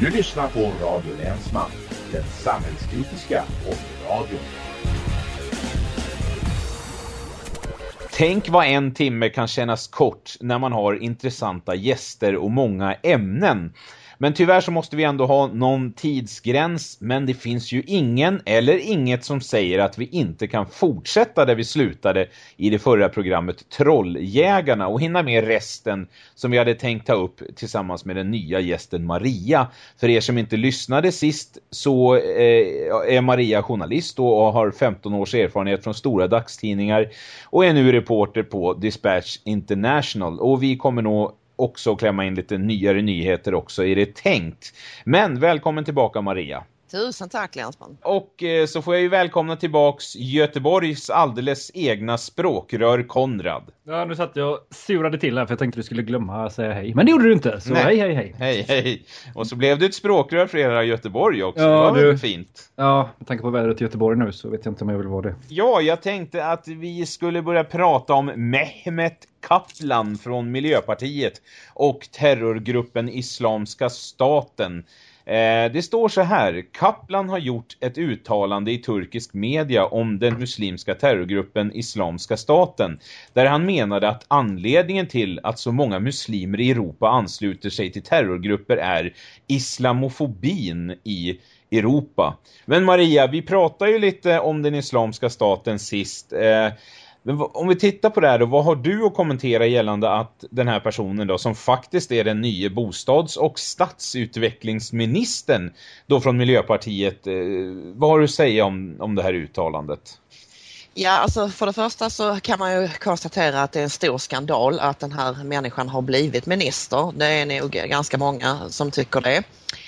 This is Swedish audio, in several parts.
Du lyssnar på Radio Länsman, den samhällskritiska radion. Tänk vad en timme kan kännas kort när man har intressanta gäster och många ämnen. Men tyvärr så måste vi ändå ha någon tidsgräns, men det finns ju ingen eller inget som säger att vi inte kan fortsätta där vi slutade i det förra programmet Trolljägarna och hinna med resten som vi hade tänkt ta upp tillsammans med den nya gästen Maria. För er som inte lyssnade sist så eh, är Maria journalist och har 15 års erfarenhet från stora dagstidningar och är nu reporter på Dispatch International och vi kommer nog också klämma in lite nyare nyheter också är det tänkt. Men välkommen tillbaka Maria. Tusen tack Länsman. Och eh, så får jag ju välkomna tillbaks Göteborgs alldeles egna språkrör Konrad. Ja, nu satt jag och surade till här för jag tänkte du skulle glömma att säga hej. Men det gjorde du inte, så Nej. hej hej hej. Hej hej. Och så blev du ett språkrör för era Göteborg också. Ja, det var du... fint. Ja, med tanke på vädret i Göteborg nu så vet jag inte om jag vill vara det. Ja, jag tänkte att vi skulle börja prata om Mehmet Kaplan från Miljöpartiet och terrorgruppen Islamska staten. Eh, det står så här, Kaplan har gjort ett uttalande i turkisk media om den muslimska terrorgruppen Islamska staten, där han menade att anledningen till att så många muslimer i Europa ansluter sig till terrorgrupper är islamofobin i Europa. Men Maria, vi pratade ju lite om den Islamska staten sist. Eh, men om vi tittar på det här då, vad har du att kommentera gällande att den här personen då, som faktiskt är den nya bostads- och stadsutvecklingsministern då från Miljöpartiet, eh, vad har du att säga om, om det här uttalandet? Ja, alltså för det första så kan man ju konstatera att det är en stor skandal att den här människan har blivit minister. Det är nog ganska många som tycker det.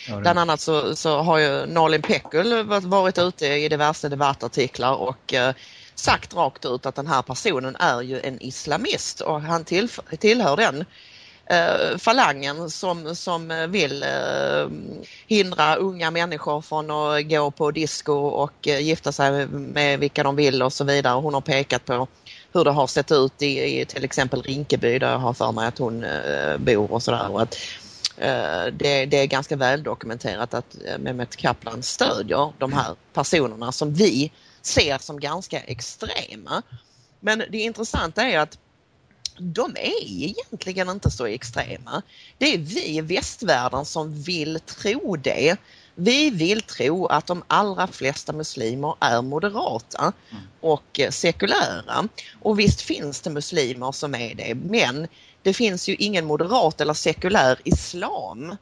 Ja, det... Bland annat så, så har ju Nalin Pekul varit ute i diverse debattartiklar och eh, sagt rakt ut att den här personen är ju en islamist och han till, tillhör den eh, falangen som, som vill eh, hindra unga människor från att gå på disco och eh, gifta sig med vilka de vill och så vidare. Hon har pekat på hur det har sett ut i, i till exempel Rinkeby där jag har för mig att hon eh, bor och sådär. Och att, eh, det, det, är ganska väl dokumenterat att eh, Mehmet Kaplan stödjer de här personerna som vi ser som ganska extrema. Men det intressanta är att de är egentligen inte så extrema. Det är vi i västvärlden som vill tro det. Vi vill tro att de allra flesta muslimer är moderata och sekulära. Och visst finns det muslimer som är det, men det finns ju ingen moderat eller sekulär islam.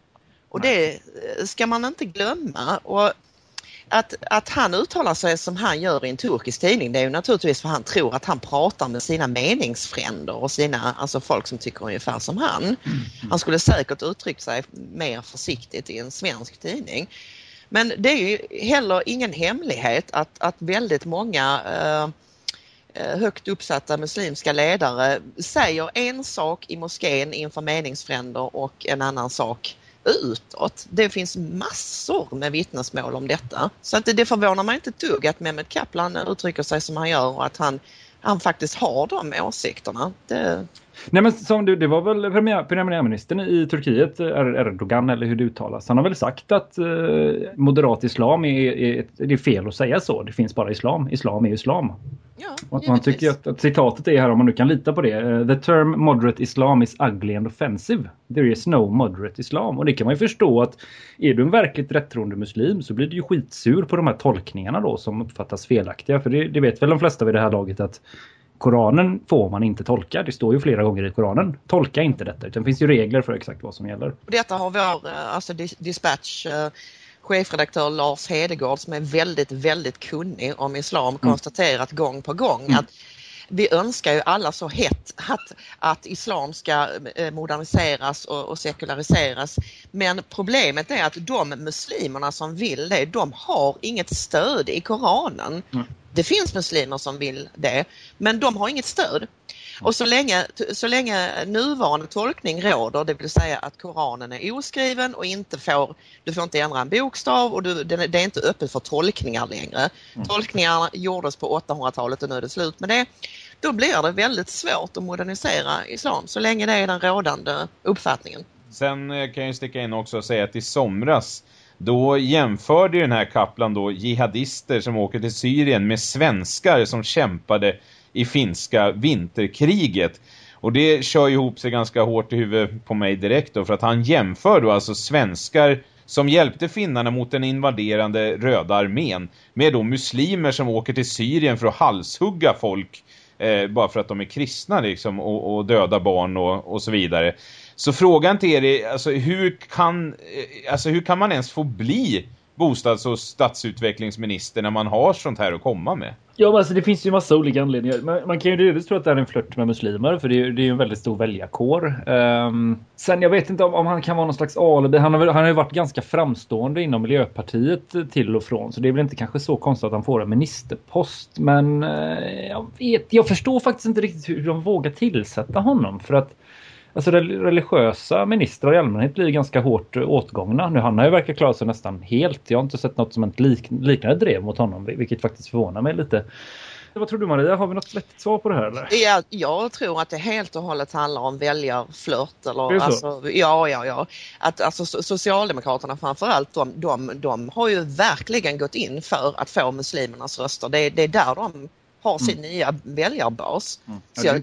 Och det ska man inte glömma. Och att, att han uttalar sig som han gör i en turkisk tidning det är ju naturligtvis för han tror att han pratar med sina meningsfränder och sina, alltså folk som tycker ungefär som han. Han skulle säkert uttryckt sig mer försiktigt i en svensk tidning. Men det är ju heller ingen hemlighet att, att väldigt många eh, eh högt uppsatta muslimska ledare säger en sak i moskén inför meningsfränder och en annan sak utåt. Det finns massor med vittnesmål om detta. Så att det, det förvånar mig inte ett dugg att Mehmet Kaplan uttrycker sig som han gör och att han, han faktiskt har de åsikterna. Det... Nej men som du, det var väl premiär, premiärministern i Turkiet, Erdogan eller hur det uttalas. Han har väl sagt att eh, moderat islam är, är, det är fel att säga så. Det finns bara islam. Islam är islam. Ja, och man tycker att, att, citatet är här om man nu kan lita på det. Uh, The term moderate islam is ugly and offensive. There is no moderate islam. Och det kan man ju förstå att är du en verkligt rättroende muslim så blir du ju skitsur på de här tolkningarna då som uppfattas felaktiga. För det, det vet väl de flesta vid det här laget att Koranen får man inte tolka. Det står ju flera gånger i Koranen. Tolka inte detta. Utan det finns ju regler för exakt vad som gäller. Detta har vår eh, alltså Dispatch eh, chefredaktör Lars Hedegård som är väldigt, väldigt kunnig om islam mm. konstaterat gång på gång mm. att vi önskar ju alla så hett att, att islam ska eh, moderniseras och, och, sekulariseras. Men problemet är att de muslimerna som vill det, de har inget stöd i Koranen. Mm. Det finns muslimer som vill det, men de har inget stöd. Och så länge, så länge nuvarande tolkning råder, det vill säga att Koranen är oskriven och inte får, du får inte ändra en bokstav och du, det, är inte öppet för tolkningar längre. Mm. Tolkningar gjordes på 800-talet och nu är det slut med det. Då blir det väldigt svårt att modernisera islam så länge det är den rådande uppfattningen. Sen eh, kan jag sticka in också och säga att i somras då jämförde den här Kaplan då jihadister som åker till Syrien med svenskar som kämpade i finska vinterkriget. Och det kör ihop sig ganska hårt i huvudet på mig direkt då för att han jämför då alltså svenskar som hjälpte finnarna mot den invaderande röda armén med då muslimer som åker till Syrien för att halshugga folk eh, bara för att de är kristna liksom och, och döda barn och, och så vidare. Så frågan till er är, alltså hur kan, eh, alltså hur kan man ens få bli bostads- och stadsutvecklingsminister när man har sånt här att komma med? Ja, men alltså det finns ju massa olika anledningar. Man, man kan ju delvis tro att det är en flört med muslimer, för det är, det är ju en väldigt stor väljarkår. Um, sen jag vet inte om, om, han kan vara någon slags alibi. Han har, han har ju varit ganska framstående inom Miljöpartiet till och från, så det är väl inte kanske så konstigt att han får en ministerpost. Men uh, jag, vet, jag förstår faktiskt inte riktigt hur de vågar tillsätta honom, för att Alltså religiösa ministrar i allmänhet blir ganska hårt åtgångna. Nu han har ju verkar klara sig nästan helt. Jag har inte sett något som ett lik liknande drev mot honom, vilket faktiskt förvånar mig lite. Vad tror du Maria? Har vi något lätt svar på det här? Eller? Ja, jag tror att det helt och hållet handlar om väljarflört. Eller, alltså, ja, ja, ja. Att, alltså, Socialdemokraterna framförallt, de, de, de har ju verkligen gått in för att få muslimernas röster. Det, det är där de har sin mm. nya väljarbas. Mm. Ja, jag,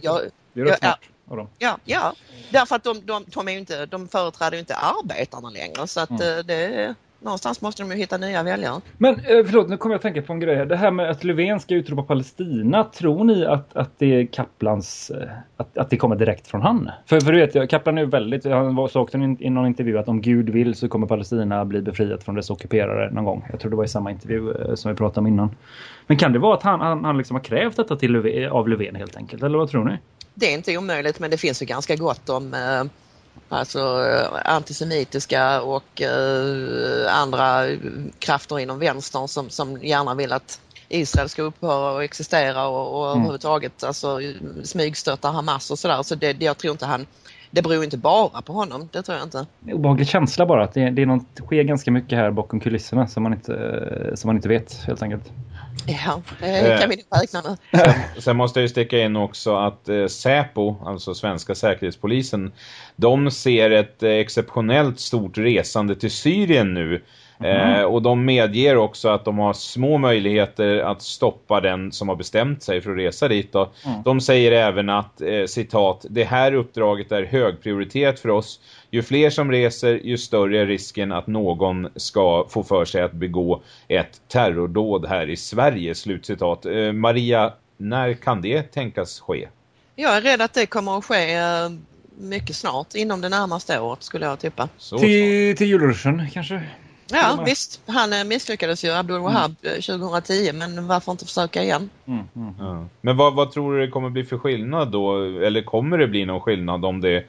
jag, det är av dem. Ja, ja. därför att de, de, de, är inte, de företräder ju inte arbetarna längre så att mm. Eh, det någonstans måste de ju hitta nya väljare. Men eh, förlåt, nu kommer jag att tänka på en grej. Det här med att Löfven ska utropa Palestina. Tror ni att, att det är Kaplans, eh, att, att det kommer direkt från han? För, för du vet, Kaplan är ju väldigt, han sa också i någon intervju att om Gud vill så kommer Palestina bli befriat från dess ockuperare någon gång. Jag tror det var i samma intervju som vi pratade om innan. Men kan det vara att han, han, han liksom har krävt detta till Löfven, av Löfven helt enkelt? Eller vad tror ni? Det är inte omöjligt men det finns ju ganska gott om eh, alltså, eh, antisemitiska och eh, andra krafter inom vänstern som, som gärna vill att Israel ska upphöra att existera och, och mm. överhuvudtaget alltså, smygstötta Hamas och sådär. Så det, jag tror inte han det beror inte bara på honom, det tror jag inte. Obehaglig känsla bara att det, det, är något, det sker ganska mycket här bakom kulisserna som man inte, som man inte vet helt enkelt. Ja, det kan vi inte räkna med. Sen, sen, måste jag ju sticka in också att eh, Säpo, alltså svenska säkerhetspolisen, de ser ett eh, exceptionellt stort resande till Syrien nu. Mm. Eh, och de medger också att de har små möjligheter att stoppa den som har bestämt sig för att resa dit. Då. Mm. De säger även att, eh, citat, det här uppdraget är högprioritet för oss ju fler som reser, ju större är risken att någon ska få för sig att begå ett terrordåd här i Sverige. Slutcitat. Eh, Maria, när kan det tänkas ske? Jag är rädd att det kommer att ske eh, mycket snart, inom det närmaste året skulle jag tippa. Så till, till julruschen kanske? Ja visst, han eh, misslyckades ju, Abdul Wahab, mm. 2010 men varför inte försöka igen? Mm, mm, ja. Men vad, vad tror du det kommer bli för skillnad då? Eller kommer det bli någon skillnad om det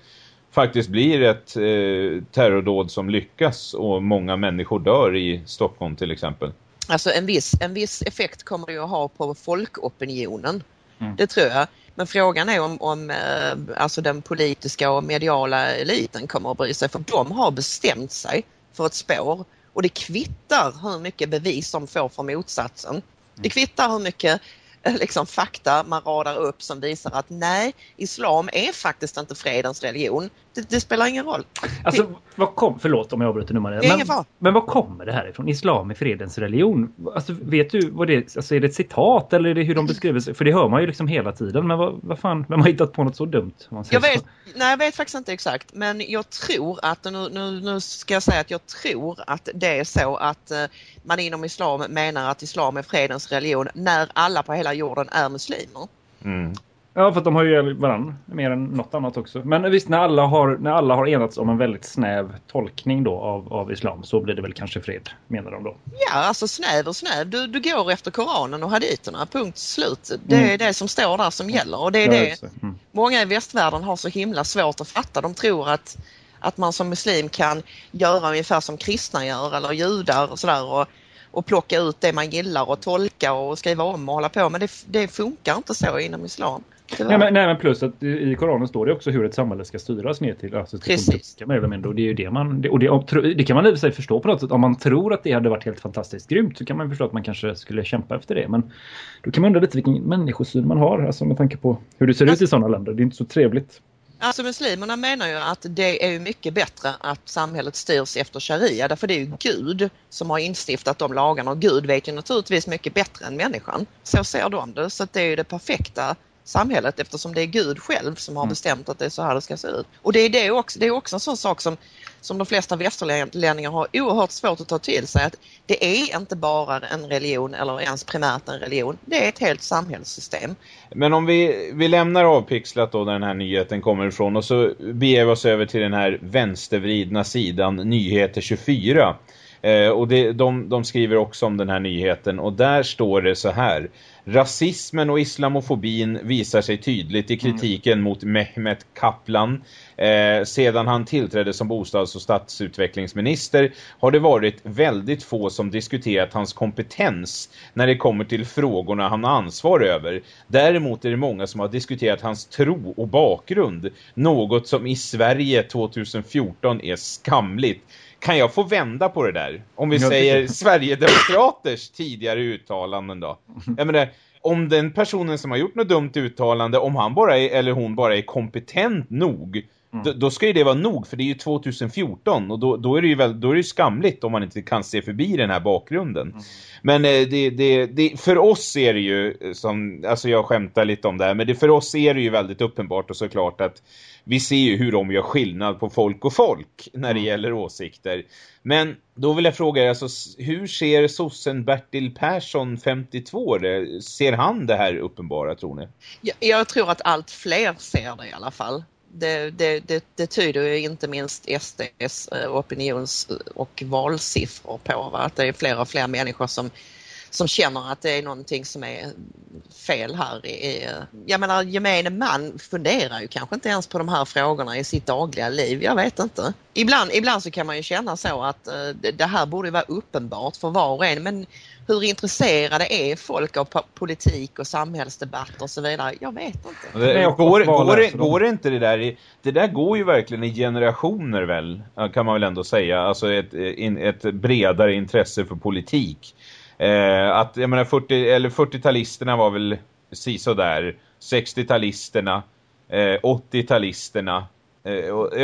faktiskt blir ett eh, terrordåd som lyckas och många människor dör i Stockholm till exempel. Alltså en viss, en viss effekt kommer det ju att ha på folkopinionen. Mm. Det tror jag. Men frågan är om, om eh, alltså den politiska och mediala eliten kommer att bry sig för de har bestämt sig för ett spår och det kvittar hur mycket bevis de får för motsatsen. Det mm. kvittar hur mycket liksom fakta man radar upp som visar att nej, islam är faktiskt inte fredens religion. Det, det spelar ingen roll. Alltså, vad kom, förlåt om jag avbryter nu Maria. Men, men vad kommer det här ifrån? Islam är fredens religion. Alltså, vet du vad det är? Alltså, är det ett citat eller är det hur de beskriver sig? För det hör man ju liksom hela tiden. Men vad, vad fan, vem har hittat på något så dumt? jag, vet, nej, jag vet faktiskt inte exakt. Men jag tror att, nu, nu, nu ska jag säga att jag tror att det är så att uh, man inom islam menar att islam är fredens religion när alla på hela jorden är muslimer. Mm. Ja, för att de har ju varandra mer än något annat också. Men visst, när alla har, när alla har enats om en väldigt snäv tolkning då av, av islam så blir det väl kanske fred, menar de då? Ja, alltså snäv och snäv. Du, du går efter Koranen och haditerna, punkt slut. Det mm. är det som står där som gäller och det är ja, det mm. många i västvärlden har så himla svårt att fatta. De tror att, att man som muslim kan göra ungefär som kristna gör eller judar och sådär. Och, och plocka ut det man gillar och tolka och skriva om och hålla på. Men det, det funkar inte så inom islam. Nej men, nej men, plus att i Koranen står det också hur ett samhälle ska styras ner till. Alltså Precis. Och det är ju det man... Det, och det, det kan man i sig förstå på något sätt. Om man tror att det hade varit helt fantastiskt grymt så kan man förstå att man kanske skulle kämpa efter det. Men då kan man undra lite vilken människosyn man har. Alltså med tanke på hur det ser ut i sådana länder. Det är inte så trevligt. Alltså muslimerna menar ju att det är mycket bättre att samhället styrs efter sharia därför det är ju Gud som har instiftat de lagarna och Gud vet ju naturligtvis mycket bättre än människan. Så ser de det så det är ju det perfekta samhället eftersom det är Gud själv som har bestämt att det är så här det ska se ut. Och det är, det också, det är också en sån sak som som de flesta västerlänningar har oerhört svårt att ta till sig att det är inte bara en religion eller ens primärt en religion. Det är ett helt samhällssystem. Men om vi, vi lämnar avpixlat då där den här nyheten kommer ifrån och så beger vi oss över till den här vänstervridna sidan Nyheter 24. Eh, och det, de, de skriver också om den här nyheten och där står det så här. Rasismen och islamofobin visar sig tydligt i kritiken mm. mot Mehmet Kaplan. Eh, sedan han tillträdde som bostads- och stadsutvecklingsminister har det varit väldigt få som diskuterat hans kompetens när det kommer till frågorna han har ansvar över. Däremot är det många som har diskuterat hans tro och bakgrund. Något som i Sverige 2014 är skamligt. Kan jag få vända på det där? Om vi säger Sverigedemokraters tidigare uttalanden då. Jag menar, om den personen som har gjort något dumt uttalande, om han bara är, eller hon bara är kompetent nog, mm. då, då, ska ju det vara nog, för det är ju 2014 och då, då är det ju väl, då är det skamligt om man inte kan se förbi den här bakgrunden. Mm. Men eh, det, det, det, för oss är det ju, som, alltså jag skämtar lite om det här, men det, för oss är det ju väldigt uppenbart och såklart att vi ser ju hur de gör skillnad på folk och folk när det mm. gäller åsikter. Men då vill jag fråga er, alltså, hur ser sossen Bertil Persson 52 det? Ser han det här uppenbara tror ni? Jag, jag tror att allt fler ser det i alla fall. Det, det, det, det tyder ju inte minst SDs eh, opinions- och valsiffror på. Va? Att det är fler och fler människor som som känner att det är någonting som är fel här. Eh, jag menar gemene man funderar ju kanske inte ens på de här frågorna i sitt dagliga liv. Jag vet inte. Ibland, ibland så kan man ju känna så att eh, det här borde vara uppenbart för var och en men hur intresserade är folk av politik och samhällsdebatt och så vidare? Jag vet inte. Det, går, går, går inte det där det där går ju verkligen i generationer väl, kan man väl ändå säga. Alltså ett, ett bredare intresse för politik. Eh, att, jag menar, 40, eller 40-talisterna var väl så där 60-talisterna, eh, 80-talisterna, Eh,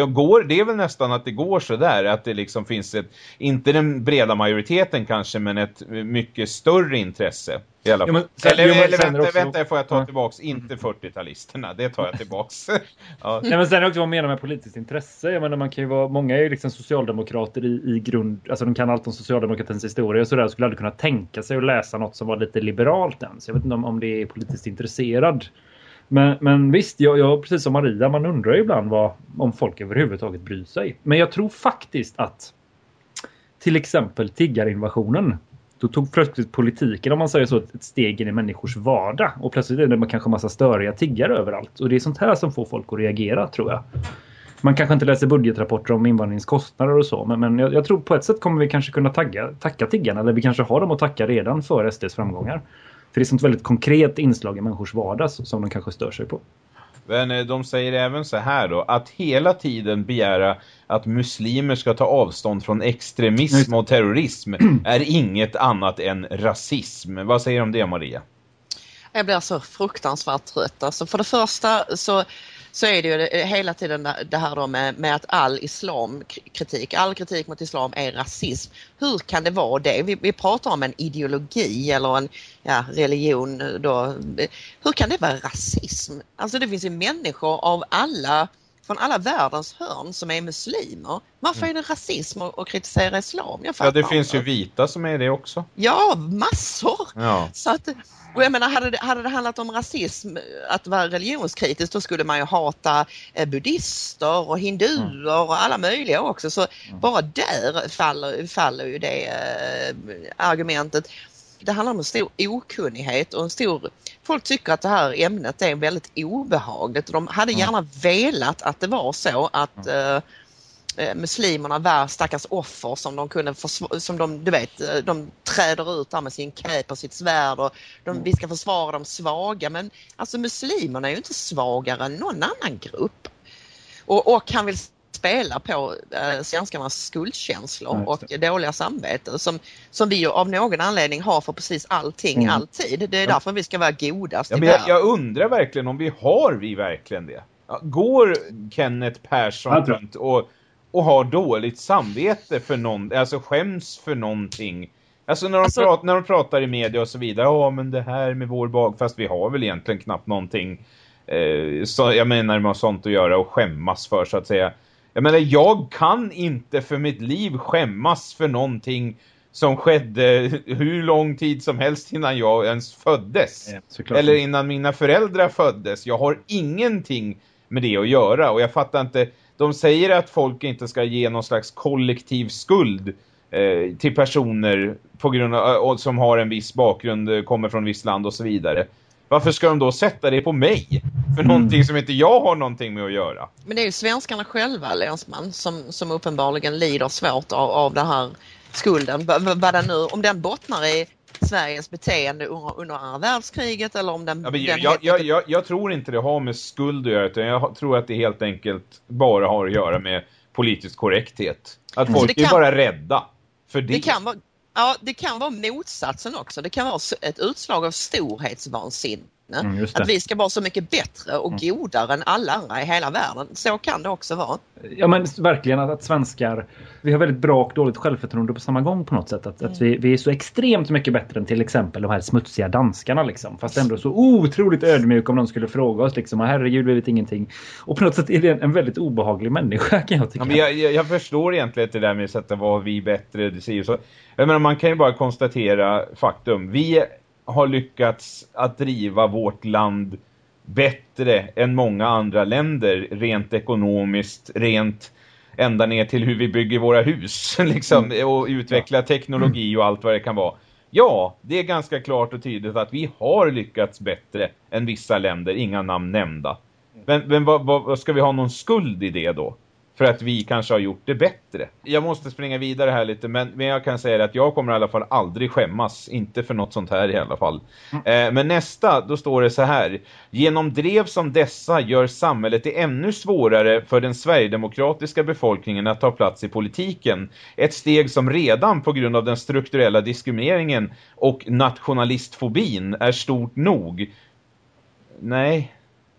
och går, det är väl nästan att det går så där att det liksom finns ett, inte den breda majoriteten kanske, men ett mycket större intresse. I alla fall. Ja, men, eller, jo, eller vänta, också, vänta, får jag ta tillbaks, inte 40-talisterna, det tar jag tillbaks. ja. Nej, men sen är också vad man menar med politiskt intresse. Jag menar, man kan ju vara, många är ju liksom socialdemokrater i, i grund, alltså de kan allt om socialdemokratins historia och sådär, skulle aldrig kunna tänka sig att läsa något som var lite liberalt ens. Jag vet inte om, om det är politiskt intresserad men, men visst, jag, jag, precis som Maria, man undrar ibland vad, om folk överhuvudtaget bryr sig. Men jag tror faktiskt att till exempel tiggarinvasionen då tog plötsligt politiken, om man säger så, ett steg in i människors vardag. Och plötsligt är det kanske massa störiga tiggare överallt. Och det är sånt här som får folk att reagera, tror jag. Man kanske inte läser budgetrapporter om invandringskostnader och så. Men, men jag, jag, tror på ett sätt kommer vi kanske kunna tagga, tacka tiggarna. Eller vi kanske har dem att tacka redan för SDs framgångar. För det är sånt väldigt konkret inslag i människors vardag som de kanske stör sig på. Men eh, de säger även så här då, att hela tiden begära att muslimer ska ta avstånd från extremism och terrorism är inget annat än rasism. Vad säger du om det Maria? Jag blir så fruktansvärt trött. Alltså för det första så så är det ju hela tiden det här då med, med att all islamkritik, all kritik mot islam är rasism. Hur kan det vara det? Vi, vi pratar om en ideologi eller en ja, religion då. Hur kan det vara rasism? Alltså det finns ju människor av alla från alla världens hörn som är muslimer. Varför mm. är det rasism att kritisera islam? ja, det finns ju vita som är det också. Ja, massor! Ja. Så att, och jag menar, hade det, hade det handlat om rasism, att vara religionskritisk, då skulle man ju hata eh, buddhister och hinduer mm. och alla möjliga också. Så mm. bara där faller, faller ju det eh, argumentet. Det handlar om en stor okunnighet och en stor... Folk tycker att det här ämnet är väldigt obehagligt. De hade mm. gärna velat att det var så att mm. eh, Eh, muslimerna var stackars offer som de kunde som de, du vet, eh, de träder ut där med sin cape och sitt svärd och de, mm. vi ska försvara de svaga men alltså muslimerna är ju inte svagare än någon annan grupp. Och, och han vill spela på eh, svenskarnas skuldkänslor och dåliga samvete som, som vi av någon anledning har för precis allting mm. alltid. Det är därför vi ska vara godast ja, i jag, jag undrar verkligen om vi har vi verkligen det. Går Kenneth Persson runt och, och har dåligt samvete för någon, alltså skäms för någonting? Alltså när de, alltså, pratar, när de pratar i media och så vidare, ja men det här med vår bag, fast vi har väl egentligen knappt någonting eh, så, jag menar med sånt att göra och skämmas för så att säga. Jag menar, jag kan inte för mitt liv skämmas för någonting som skedde hur lång tid som helst innan jag ens föddes. Ja, Eller innan mina föräldrar föddes. Jag har ingenting med det att göra och jag fattar inte. De säger att folk inte ska ge någon slags kollektiv skuld eh, till personer på grund av, som har en viss bakgrund, kommer från viss land och så vidare. Varför ska de då sätta det på mig? För mm. någonting som inte jag har någonting med att göra. Men det är ju svenskarna själva, Länsman, som, som uppenbarligen lider svårt av, av det här skulden. Vad den nu, om den bottnar i Sveriges beteende under andra världskriget eller om den... Ja, den jag, jag, jag, jag, tror inte det har med skuld att göra utan jag tror att det helt enkelt bara har att göra med politisk korrekthet. Att mm. folk kan, är bara rädda för det. Det kan vara, ja, det kan vara motsatsen också. Det kan vara ett utslag av storhetsvansinne. Mm, att vi ska vara så mycket bättre och mm. godare än alla andra i hela världen. Så kan det också vara. Ja men verkligen att, att svenskar, vi har väldigt bra och dåligt självförtroende på samma gång på något sätt. Att, mm. att vi, vi är så extremt mycket bättre än till exempel de här smutsiga danskarna liksom. Fast ändå så otroligt ödmjuk om någon skulle fråga oss liksom, herregud vi vet ingenting. Och på något sätt är det en, en väldigt obehaglig människa kan jag tycka. Ja, men jag, jag, jag förstår egentligen det där med att sätta vad vi bättre, det säger så. Jag menar, man kan ju bara konstatera faktum. Vi har lyckats att driva vårt land bättre än många andra länder rent ekonomiskt, rent ända ner till hur vi bygger våra hus liksom, mm. och utveckla teknologi och allt vad det kan vara. Ja, det är ganska klart och tydligt att vi har lyckats bättre än vissa länder, inga namn nämnda. Men, men vad, vad, vad ska vi ha någon skuld i det då? För att vi kanske har gjort det bättre. Jag måste springa vidare här lite men, men jag kan säga att jag kommer i alla fall aldrig skämmas. Inte för något sånt här i alla fall. Mm. Eh, men nästa, då står det så här. Genom drev som dessa gör samhället det ännu svårare för den sverigedemokratiska befolkningen att ta plats i politiken. Ett steg som redan på grund av den strukturella diskrimineringen och nationalistfobin är stort nog. Nej,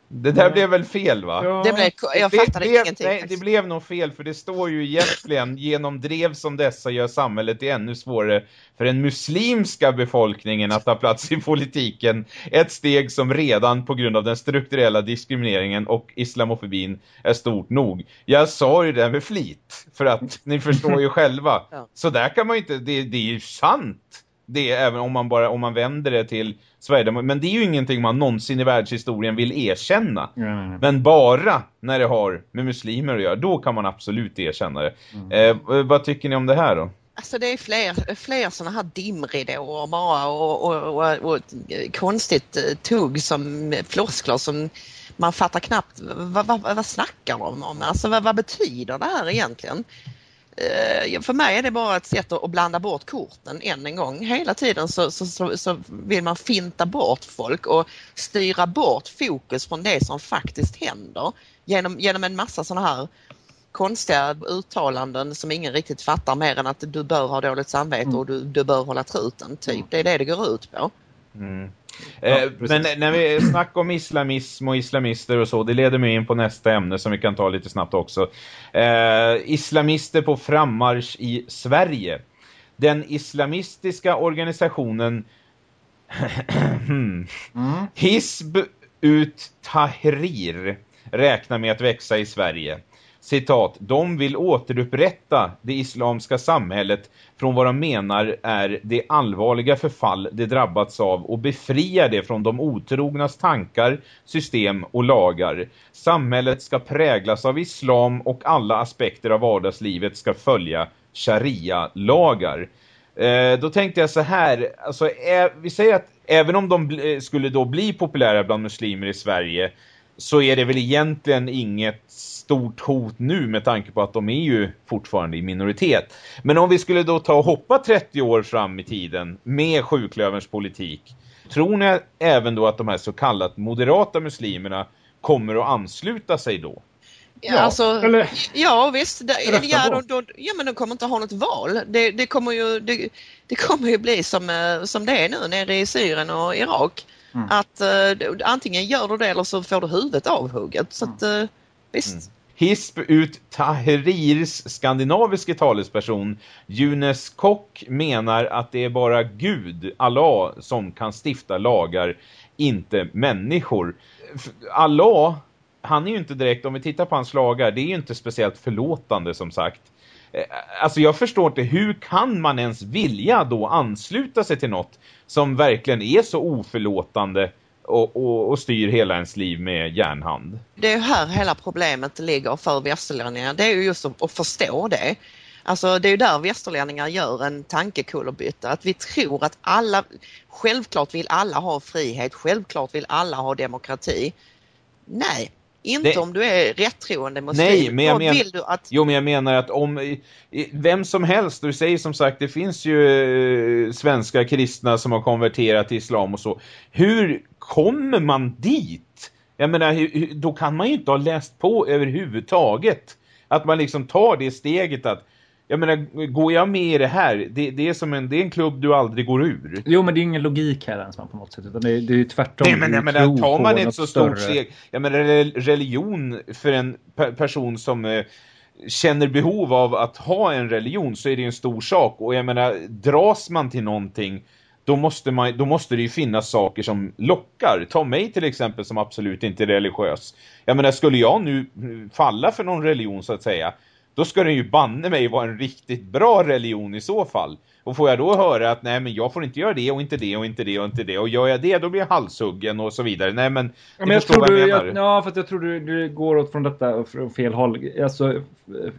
det där blev väl fel va? Ja. Det blev, jag fattade det, ingenting. Nej, det blev nog fel för det står ju egentligen genom drev som dessa gör samhället det ännu svårare för den muslimska befolkningen att ta plats i politiken. Ett steg som redan på grund av den strukturella diskrimineringen och islamofobin är stort nog. Jag sa ju det med flit för att ni förstår ju själva. Ja. Så där kan man ju inte, det, det är ju sant det även om man bara om man vänder det till Sverigedemokraterna. Men det är ju ingenting man någonsin i världshistorien vill erkänna. Mm. Men bara när det har med muslimer att göra, då kan man absolut erkänna det. Mm. Eh, vad tycker ni om det här då? Alltså det är fler, fler sådana här dimridåer bara och, och, och, och konstigt eh, tugg som floskler som man fattar knappt vad, vad, vad snackar de om? Alltså vad, vad betyder det här egentligen? Eh, för mig är det bara ett sätt att blanda bort korten än en gång. Hela tiden så, så, så, vill man finta bort folk och styra bort fokus från det som faktiskt händer genom, genom en massa sådana här konstiga uttalanden som ingen riktigt fattar mer än att du bör ha dåligt samvete mm. och du, du bör hålla truten. Typ. Det är det det går ut på. Mm. Eh, men när vi snackar om islamism och islamister och så, det leder mig in på nästa ämne som vi kan ta lite snabbt också. Eh, islamister på frammarsch i Sverige. Den islamistiska organisationen mm. Hisb ut Tahrir räknar med att växa i Sverige citat, de vill återupprätta det islamska samhället från vad de menar är det allvarliga förfall det drabbats av och befria det från de otrognas tankar, system och lagar. Samhället ska präglas av islam och alla aspekter av vardagslivet ska följa sharia-lagar. Eh, då tänkte jag så här, alltså, eh, vi säger att även om de eh, skulle då bli populära bland muslimer i Sverige så är det väl egentligen inget stort hot nu med tanke på att de är ju fortfarande i minoritet. Men om vi skulle då ta och hoppa 30 år fram i tiden med sjuklöverns politik, tror ni även då att de här så kallat moderata muslimerna kommer att ansluta sig då? Ja, alltså, eller, ja visst. Det, ja, de, de, ja, men de kommer inte ha något val. Det, det kommer, ju, det, det, kommer ju bli som, eh, som det är nu nere i Syrien och Irak. Mm. Att uh, antingen gör du det eller så får du huvudet avhugget. Så att, uh, visst. Mm. Hisp ut Tahrirs skandinaviske talesperson Junes Kock menar att det är bara Gud, Allah, som kan stifta lagar, inte människor. Allah, han är ju inte direkt, om vi tittar på hans lagar, det är ju inte speciellt förlåtande som sagt. Eh, alltså jag förstår inte, hur kan man ens vilja då ansluta sig till något som verkligen är så oförlåtande och, och, och, styr hela ens liv med järnhand. Det är här hela problemet ligger för västerlänningar. Det är ju just att, att förstå det. Alltså det är ju där västerlänningar gör en tankekullerbytta. Att vi tror att alla, självklart vill alla ha frihet, självklart vill alla ha demokrati. Nej, inte det, om du är rättroende muslim. Nej, men jag, men, att... jo, men jag menar att om vem som helst, du säger som sagt, det finns ju eh, svenska kristna som har konverterat till islam och så. Hur kommer man dit? Jag menar, då kan man ju inte ha läst på överhuvudtaget. Att man liksom tar det steget att jag menar, går jag med i det här, det, det, är som en, det är en klubb du aldrig går ur. Jo, men det är ingen logik här ens på något sätt. Utan det, det är tvärtom. Nej, men jag menar, tar man ett så stort steg, jag menar, religion för en person som eh, känner behov av att ha en religion så är det en stor sak. Och jag menar, dras man till någonting då måste, man, då måste det ju finnas saker som lockar. Ta mig till exempel som absolut inte är religiös. Jag menar, skulle jag nu falla för någon religion så att säga då ska den ju banne mig vara en riktigt bra religion i så fall. Och får jag då höra att nej men jag får inte göra det och inte det och inte det och inte det och gör jag det då blir jag halshuggen och så vidare. Nej men, ja, men jag tror du, jag, Ja för att jag tror du, du går åt från detta från fel håll. Alltså,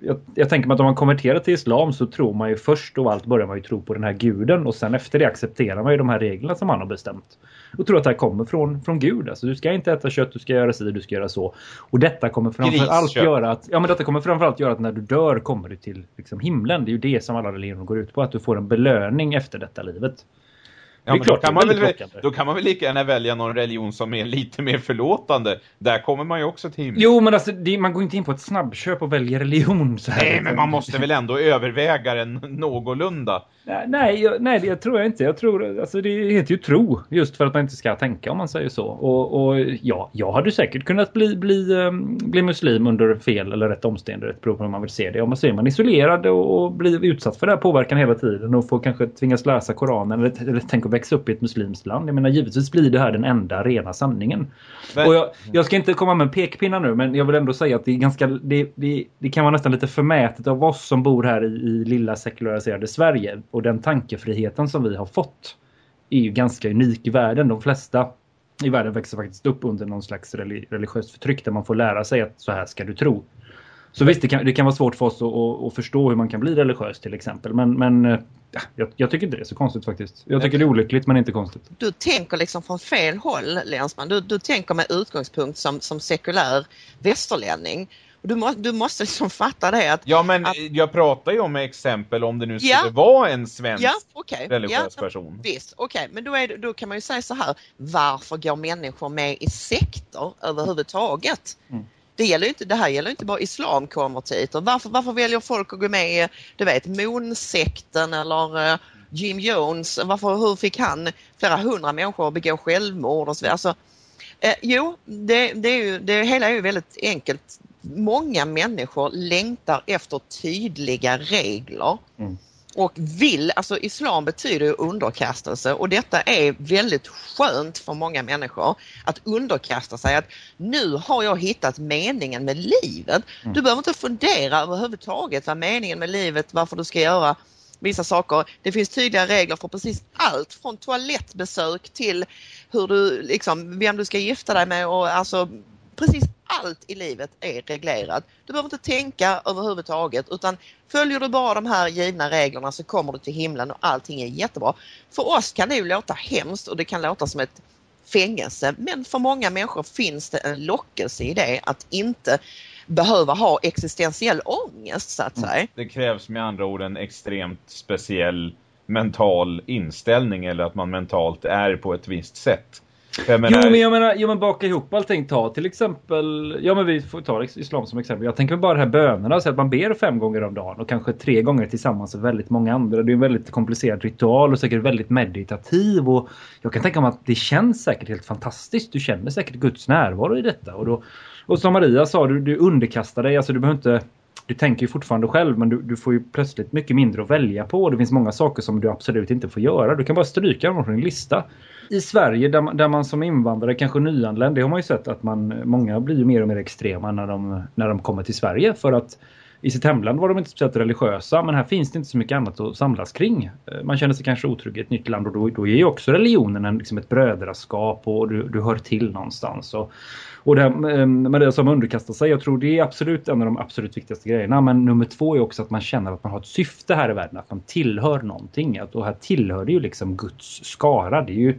jag, jag tänker mig att om man konverterar till islam så tror man ju först och allt börjar man ju tro på den här guden och sen efter det accepterar man ju de här reglerna som han har bestämt och tror att det här kommer från, från Gud. Alltså, du ska inte äta kött, du ska göra si, du ska göra så. Och detta kommer framförallt göra att, ja men detta kommer framförallt göra att när du dör kommer du till liksom, himlen. Det är ju det som alla religioner går ut på, att du får en belöning efter detta livet. Ja, men klart, då, kan man väl, då kan man väl lika gärna välja någon religion som är lite mer förlåtande. Där kommer man ju också till himlen. Jo, men alltså, det, man går inte in på ett snabbköp och väljer religion. Så här. Nej, men man måste väl ändå överväga den någorlunda. Nej, jag, nej, det tror jag inte. Jag tror, alltså, det heter ju tro. Just för att man inte ska tänka om man säger så. Och, och ja, jag hade säkert kunnat bli, bli, um, bli muslim under fel eller rätt omständigheter. Beroende på hur man vill se det. Om man ser man isolerad och, och blir utsatt för det här påverkan hela tiden. Och får kanske tvingas läsa Koranen. Eller, eller tänk att växa upp i ett muslimskt land. Jag menar, givetvis blir det här den enda rena sanningen. Men... Och jag, jag, ska inte komma med pekpinnar nu. Men jag vill ändå säga att det är ganska... Det, det, det kan vara nästan lite förmätet av oss som bor här i, i lilla sekulariserade Sverige och den tankefriheten som vi har fått är ju ganska unik i världen. De flesta i världen växer faktiskt upp under någon slags religiöst förtryck där man får lära sig att så här ska du tro. Så visst, det kan, det kan vara svårt för oss att, att, att, förstå hur man kan bli religiös till exempel. Men, men ja, jag, jag, tycker inte det är så konstigt faktiskt. Jag tycker det är olyckligt men inte konstigt. Du tänker liksom från fel håll, Länsman. Du, du tänker med utgångspunkt som, som sekulär västerlänning. Du, må, du måste liksom fatta det att... Ja men att, jag pratar ju om exempel om det nu skulle ja, vara en svensk ja, okay, religiös ja, person. Visst, okej. Okay, men då, är, då kan man ju säga så här. Varför går människor med i sektor överhuvudtaget? Mm. Det, gäller inte, det här gäller inte bara islamkonvertiter. Varför, varför väljer folk att gå med i, du vet, Moonsekten eller uh, Jim Jones? Varför, hur fick han flera hundra människor att begå självmord och så vidare? Alltså, eh, jo, det, det, är ju, det hela är ju väldigt enkelt många människor längtar efter tydliga regler. Mm. Och vill, alltså islam betyder ju underkastelse och detta är väldigt skönt för många människor att underkasta sig att nu har jag hittat meningen med livet. Mm. Du behöver inte fundera överhuvudtaget vad meningen med livet, varför du ska göra vissa saker. Det finns tydliga regler för precis allt från toalettbesök till hur du, liksom, vem du ska gifta dig med och alltså precis allt i livet är reglerat. Du behöver inte tänka överhuvudtaget utan följer du bara de här givna reglerna så kommer du till himlen och allting är jättebra. För oss kan det ju låta hemskt och det kan låta som ett fängelse men för många människor finns det en lockelse i det att inte behöva ha existentiell ångest så att säga. Mm. Det krävs med andra ord en extremt speciell mental inställning eller att man mentalt är på ett visst sätt Menar... Jo, men jag menar, jo, men baka ihop allting. Ta till exempel, ja men vi får ta islam som exempel. Jag tänker bara det här bönerna, så att man ber fem gånger om dagen och kanske tre gånger tillsammans med väldigt många andra. Det är en väldigt komplicerad ritual och säkert väldigt meditativ. Och jag kan tänka mig att det känns säkert helt fantastiskt. Du känner säkert Guds närvaro i detta. Och, då, och som Maria sa, du, du underkastar dig. Alltså du behöver inte du tänker ju fortfarande själv men du, du, får ju plötsligt mycket mindre att välja på. Det finns många saker som du absolut inte får göra. Du kan bara stryka dem från din lista. I Sverige där man, där man som invandrare, kanske nyanländ, det har man ju sett att man, många blir mer och mer extrema när de, när de kommer till Sverige. För att i sitt hemland var de inte speciellt religiösa men här finns det inte så mycket annat att samlas kring. Eh, man känner sig kanske otrygg i ett nytt land och då, då är ju också religionen en, liksom ett brödraskap och du, du hör till någonstans. Och, och det här eh, med det som underkastar sig, jag tror det är absolut en av de absolut viktigaste grejerna. Men nummer två är också att man känner att man har ett syfte här i världen, att man tillhör någonting. Och här tillhör det ju liksom Guds skara. Det är ju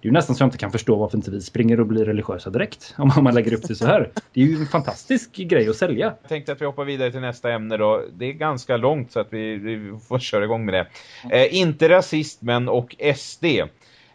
det är ju nästan så jag inte kan förstå varför inte vi springer och blir religiösa direkt. Om man lägger upp det så här. Det är ju en fantastisk grej att sälja. Jag tänkte att vi hoppar vidare till nästa ämne då. Det är ganska långt så att vi, vi får köra igång med det. Eh, inte rasistmän och SD.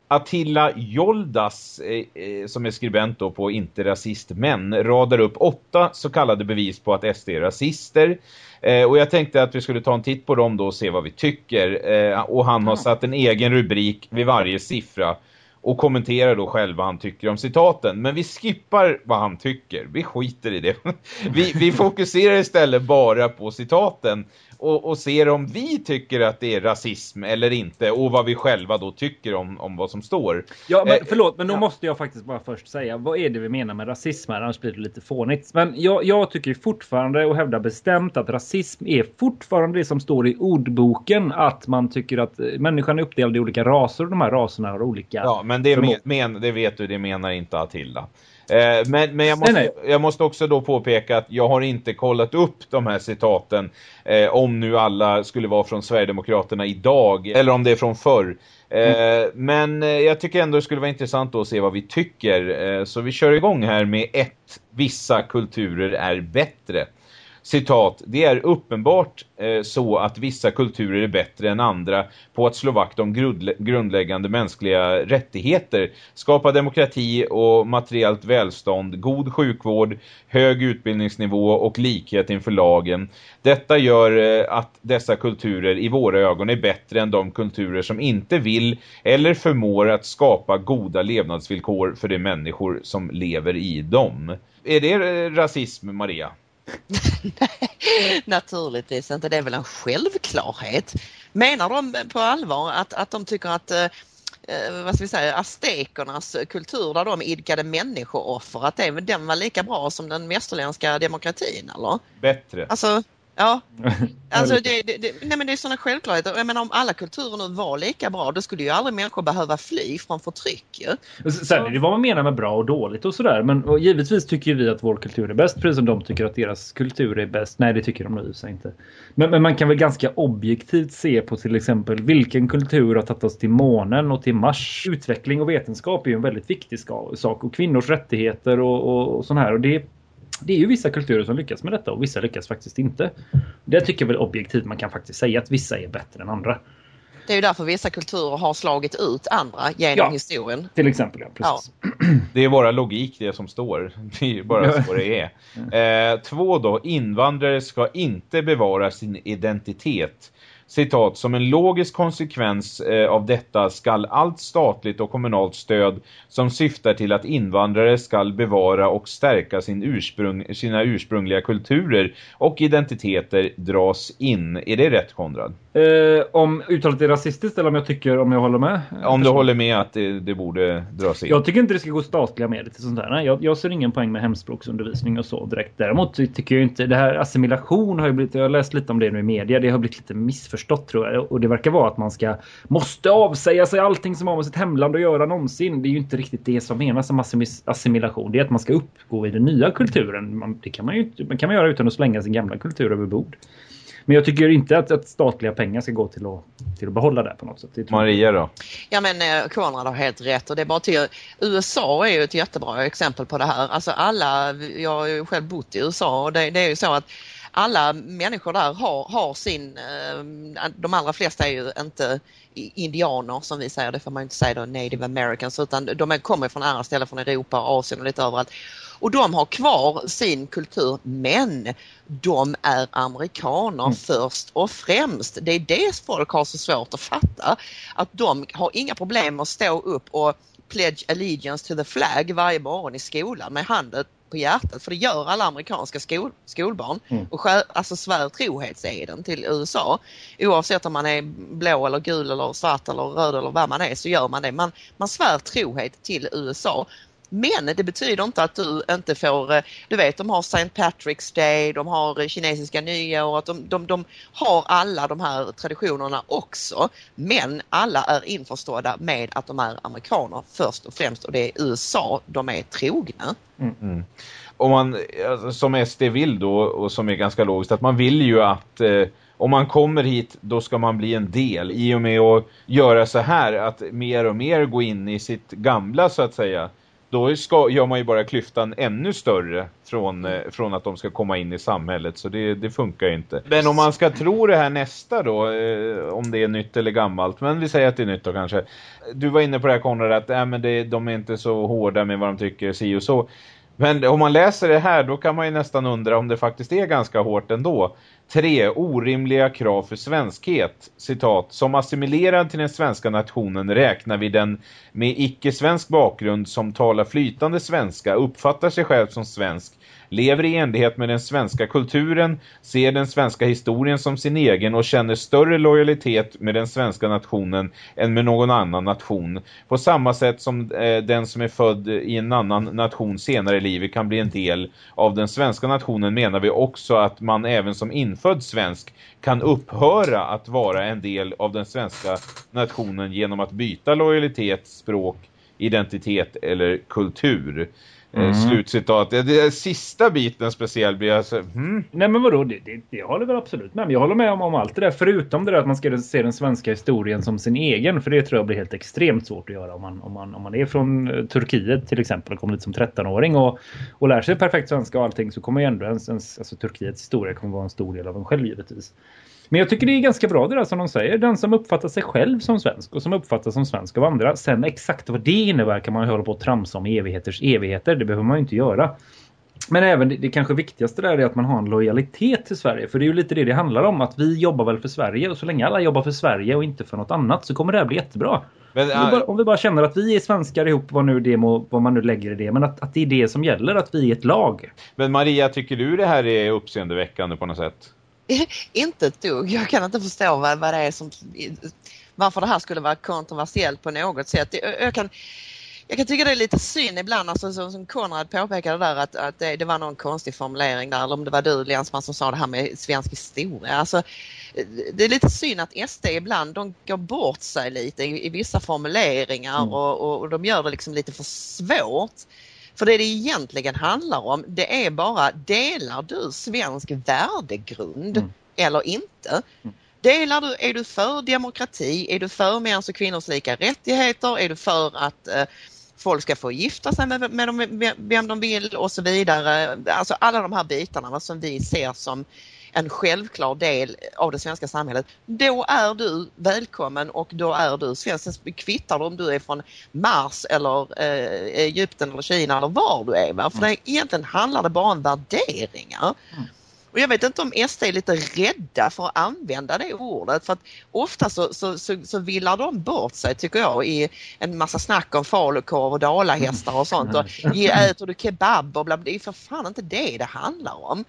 Attila Joldas, eh, eh, som är skribent då på Inte rasist men, radar upp åtta så kallade bevis på att SD är rasister. Eh, och jag tänkte att vi skulle ta en titt på dem då och se vad vi tycker. Eh, och han har satt en egen rubrik vid varje siffra och kommenterar då själv vad han tycker om citaten. Men vi skippar vad han tycker. Vi skiter i det. Vi, vi fokuserar istället bara på citaten och, och ser om vi tycker att det är rasism eller inte och vad vi själva då tycker om, om vad som står. Ja, men eh, förlåt, men då ja. måste jag faktiskt bara först säga vad är det vi menar med rasism här, annars blir det lite fånigt. Men jag, jag tycker fortfarande och hävdar bestämt att rasism är fortfarande det som står i ordboken att man tycker att människan är uppdelad i olika raser och de här raserna har olika... Ja, men det, men, det vet du, det menar inte Attila. Eh, men, men jag, måste, nej, nej. jag måste också då påpeka att jag har inte kollat upp de här citaten eh, om nu alla skulle vara från Sverigedemokraterna idag eller om det är från förr. Eh, mm. Men jag tycker ändå det skulle vara intressant att se vad vi tycker. Så vi kör igång här med ett. Vissa kulturer är bättre citat, det är uppenbart eh, så att vissa kulturer är bättre än andra på att slå vakt om grundlä grundläggande mänskliga rättigheter, skapa demokrati och materiellt välstånd, god sjukvård, hög utbildningsnivå och likhet inför lagen. Detta gör eh, att dessa kulturer i våra ögon är bättre än de kulturer som inte vill eller förmår att skapa goda levnadsvillkor för de människor som lever i dem. Är det eh, rasism, Maria? Nej, naturligtvis inte. Det är väl en självklarhet. Menar de på allvar att, att de tycker att eh, eh vad ska vi säga, aztekernas kultur där de idkade människooffer, att det, den var lika bra som den västerländska demokratin, eller? Bättre. Alltså, Ja, alltså det, det, det, nej men det är sådana självklarheter. Jag menar om alla kulturer nu var lika bra då skulle ju aldrig människor behöva fly från förtryck. Ju. Sen är det vad man menar med bra och dåligt och sådär. Men och givetvis tycker vi att vår kultur är bäst precis som de tycker att deras kultur är bäst. Nej det tycker de nog inte. Men, men man kan väl ganska objektivt se på till exempel vilken kultur har tagit oss till månen och till Mars. Utveckling och vetenskap är ju en väldigt viktig sak och kvinnors rättigheter och, och, och sån här. Och det det är ju vissa kulturer som lyckas med detta och vissa lyckas faktiskt inte. Det tycker jag väl objektivt man kan faktiskt säga att vissa är bättre än andra. Det är ju därför vissa kulturer har slagit ut andra genom ja, historien. Till exempel, ja. Precis. Ja. Det är bara logik det som står. Det är bara så det är. Eh, två då, invandrare ska inte bevara sin identitet citat, som en logisk konsekvens eh, av detta skall allt statligt och kommunalt stöd som syftar till att invandrare skall bevara och stärka sin ursprung, sina ursprungliga kulturer och identiteter dras in. Är det rätt, Konrad? Eh, om uttalet är rasistiskt eller om jag tycker, om jag håller med? Om du håller med att det, det borde dras in. Jag tycker inte det ska gå statliga medel till sånt här. Jag, jag ser ingen poäng med hemspråksundervisning och så direkt. Däremot tycker jag inte, det här assimilation har ju blivit, jag har läst lite om det nu i media, det har blivit lite missförstått tror jag. Och det verkar vara att man ska, måste avsäga sig allting som har med sitt hemland att göra någonsin. Det är ju inte riktigt det som menas som assimilation. Det är att man ska uppgå i den nya kulturen. Man, det kan man ju inte, kan man göra utan att slänga sin gamla kultur över bord. Men jag tycker inte att, att, statliga pengar ska gå till att, till att behålla det på något sätt. Maria då? Ja men eh, Konrad har helt rätt och det är bara till USA är ju ett jättebra exempel på det här. Alltså alla, jag har ju själv bott i USA och det, det är ju så att alla människor där har, har sin, eh, de allra flesta är ju inte indianer som vi säger, det får man inte säga då, native americans, utan de kommer från andra ställen från Europa, Asien och lite överallt. Och de har kvar sin kultur men de är amerikaner mm. först och främst. Det är det folk har så svårt att fatta. Att de har inga problem att stå upp och pledge allegiance to the flag varje morgon i skolan med handen på hjärtat för det gör alla amerikanska skol, skolbarn mm. och skär, alltså svär trohetseden till USA. Oavsett om man är blå eller gul eller svart eller röd eller vad man är så gör man det. Man, man svär trohet till USA men det betyder inte att du inte får, eh, du vet de har St. Patrick's Day, de har eh, kinesiska nyåret, de, de, de har alla de här traditionerna också. Men alla är införstådda med att de är amerikaner först och främst och det är USA de är trogna. Mm. mm. Om man, alltså, som SD vill då och som är ganska logiskt, att man vill ju att eh, om man kommer hit då ska man bli en del i och med att göra så här att mer och mer gå in i sitt gamla så att säga då ska, gör man ju bara klyftan ännu större från, eh, från att de ska komma in i samhället. Så det, det funkar ju inte. Men om man ska tro det här nästa då, eh, om det är nytt eller gammalt. Men vi säger att det är nytt då kanske. Du var inne på det här Konrad, att äh, men det, de är inte så hårda med vad de tycker, si och så. Men om man läser det här då kan man ju nästan undra om det faktiskt är ganska hårt ändå. Tre orimliga krav för svenskhet. Citat. Som assimilerad till den svenska nationen räknar vi den med icke-svensk bakgrund som talar flytande svenska, uppfattar sig själv som svensk lever i enlighet med den svenska kulturen, ser den svenska historien som sin egen och känner större lojalitet med den svenska nationen än med någon annan nation. På samma sätt som eh, den som är född i en annan nation senare i livet kan bli en del av den svenska nationen menar vi också att man även som infödd svensk kan upphöra att vara en del av den svenska nationen genom att byta lojalitet, språk, identitet eller kultur. Eh, mm. Slutcitat. Det, det sista biten speciellt blir alltså... Hmm. Nej men vadå, det, det, det håller väl absolut med. Jag håller med om, om allt det där. Förutom det där att man ska se den svenska historien som sin egen. För det tror jag blir helt extremt svårt att göra om man, om man, om man är från eh, Turkiet till exempel och kommer hit som 13-åring och, och lär sig perfekt svenska och allting så kommer ju ändå ens, ens, alltså Turkiets historia kommer vara en stor del av en själv givetvis. Men jag tycker det är ganska bra det där som de säger. Den som uppfattar sig själv som svensk och som uppfattas som svensk av andra. Sen exakt vad det innebär kan man ju hålla på och tramsa om evigheters evigheter. Det behöver man ju inte göra. Men även det, det kanske viktigaste där är att man har en lojalitet till Sverige. För det är ju lite det det handlar om. Att vi jobbar väl för Sverige. Och så länge alla jobbar för Sverige och inte för något annat så kommer det här bli jättebra. Men, om, vi bara, om, vi bara, känner att vi är svenskar ihop, vad, nu det må, vad man nu lägger i det. Men att, att det är det som gäller, att vi är ett lag. Men Maria, tycker du det här är uppseendeväckande på något sätt? inte ett dugg. Jag kan inte förstå vad, vad det är som... Varför det här skulle vara kontroversiellt på något sätt. Jag, jag kan, jag kan tycka det är lite synd ibland, alltså, som, som Konrad påpekade där, att, att det, det, var någon konstig formulering där, eller om det var du Länsman som sa det här med svensk historia. Alltså, det är lite synd att SD ibland, de går bort sig lite i, i vissa formuleringar mm. och, och, och, de gör det liksom lite för svårt. För det det egentligen handlar om det är bara delar du svensk värdegrund mm. eller inte? Mm. Delar du, är du för demokrati? Är du för mäns och kvinnors lika rättigheter? Är du för att eh, folk ska få gifta sig med, med, med, vem de vill och så vidare? Alltså alla de här bitarna som vi ser som en självklar del av det svenska samhället, då är du välkommen och då är du svensk. Sen kvittar det om du är från Mars eller eh, Egypten eller Kina eller var du är. Va? För mm. det, egentligen handlar det bara om värderingar. Mm. Och jag vet inte om SD är lite rädda för att använda det ordet för att ofta så, så, så, så villar de bort sig tycker jag i en massa snack om falukorv och dalahästar och sånt. Och äter du kebab och bla, det är för fan inte det det handlar om.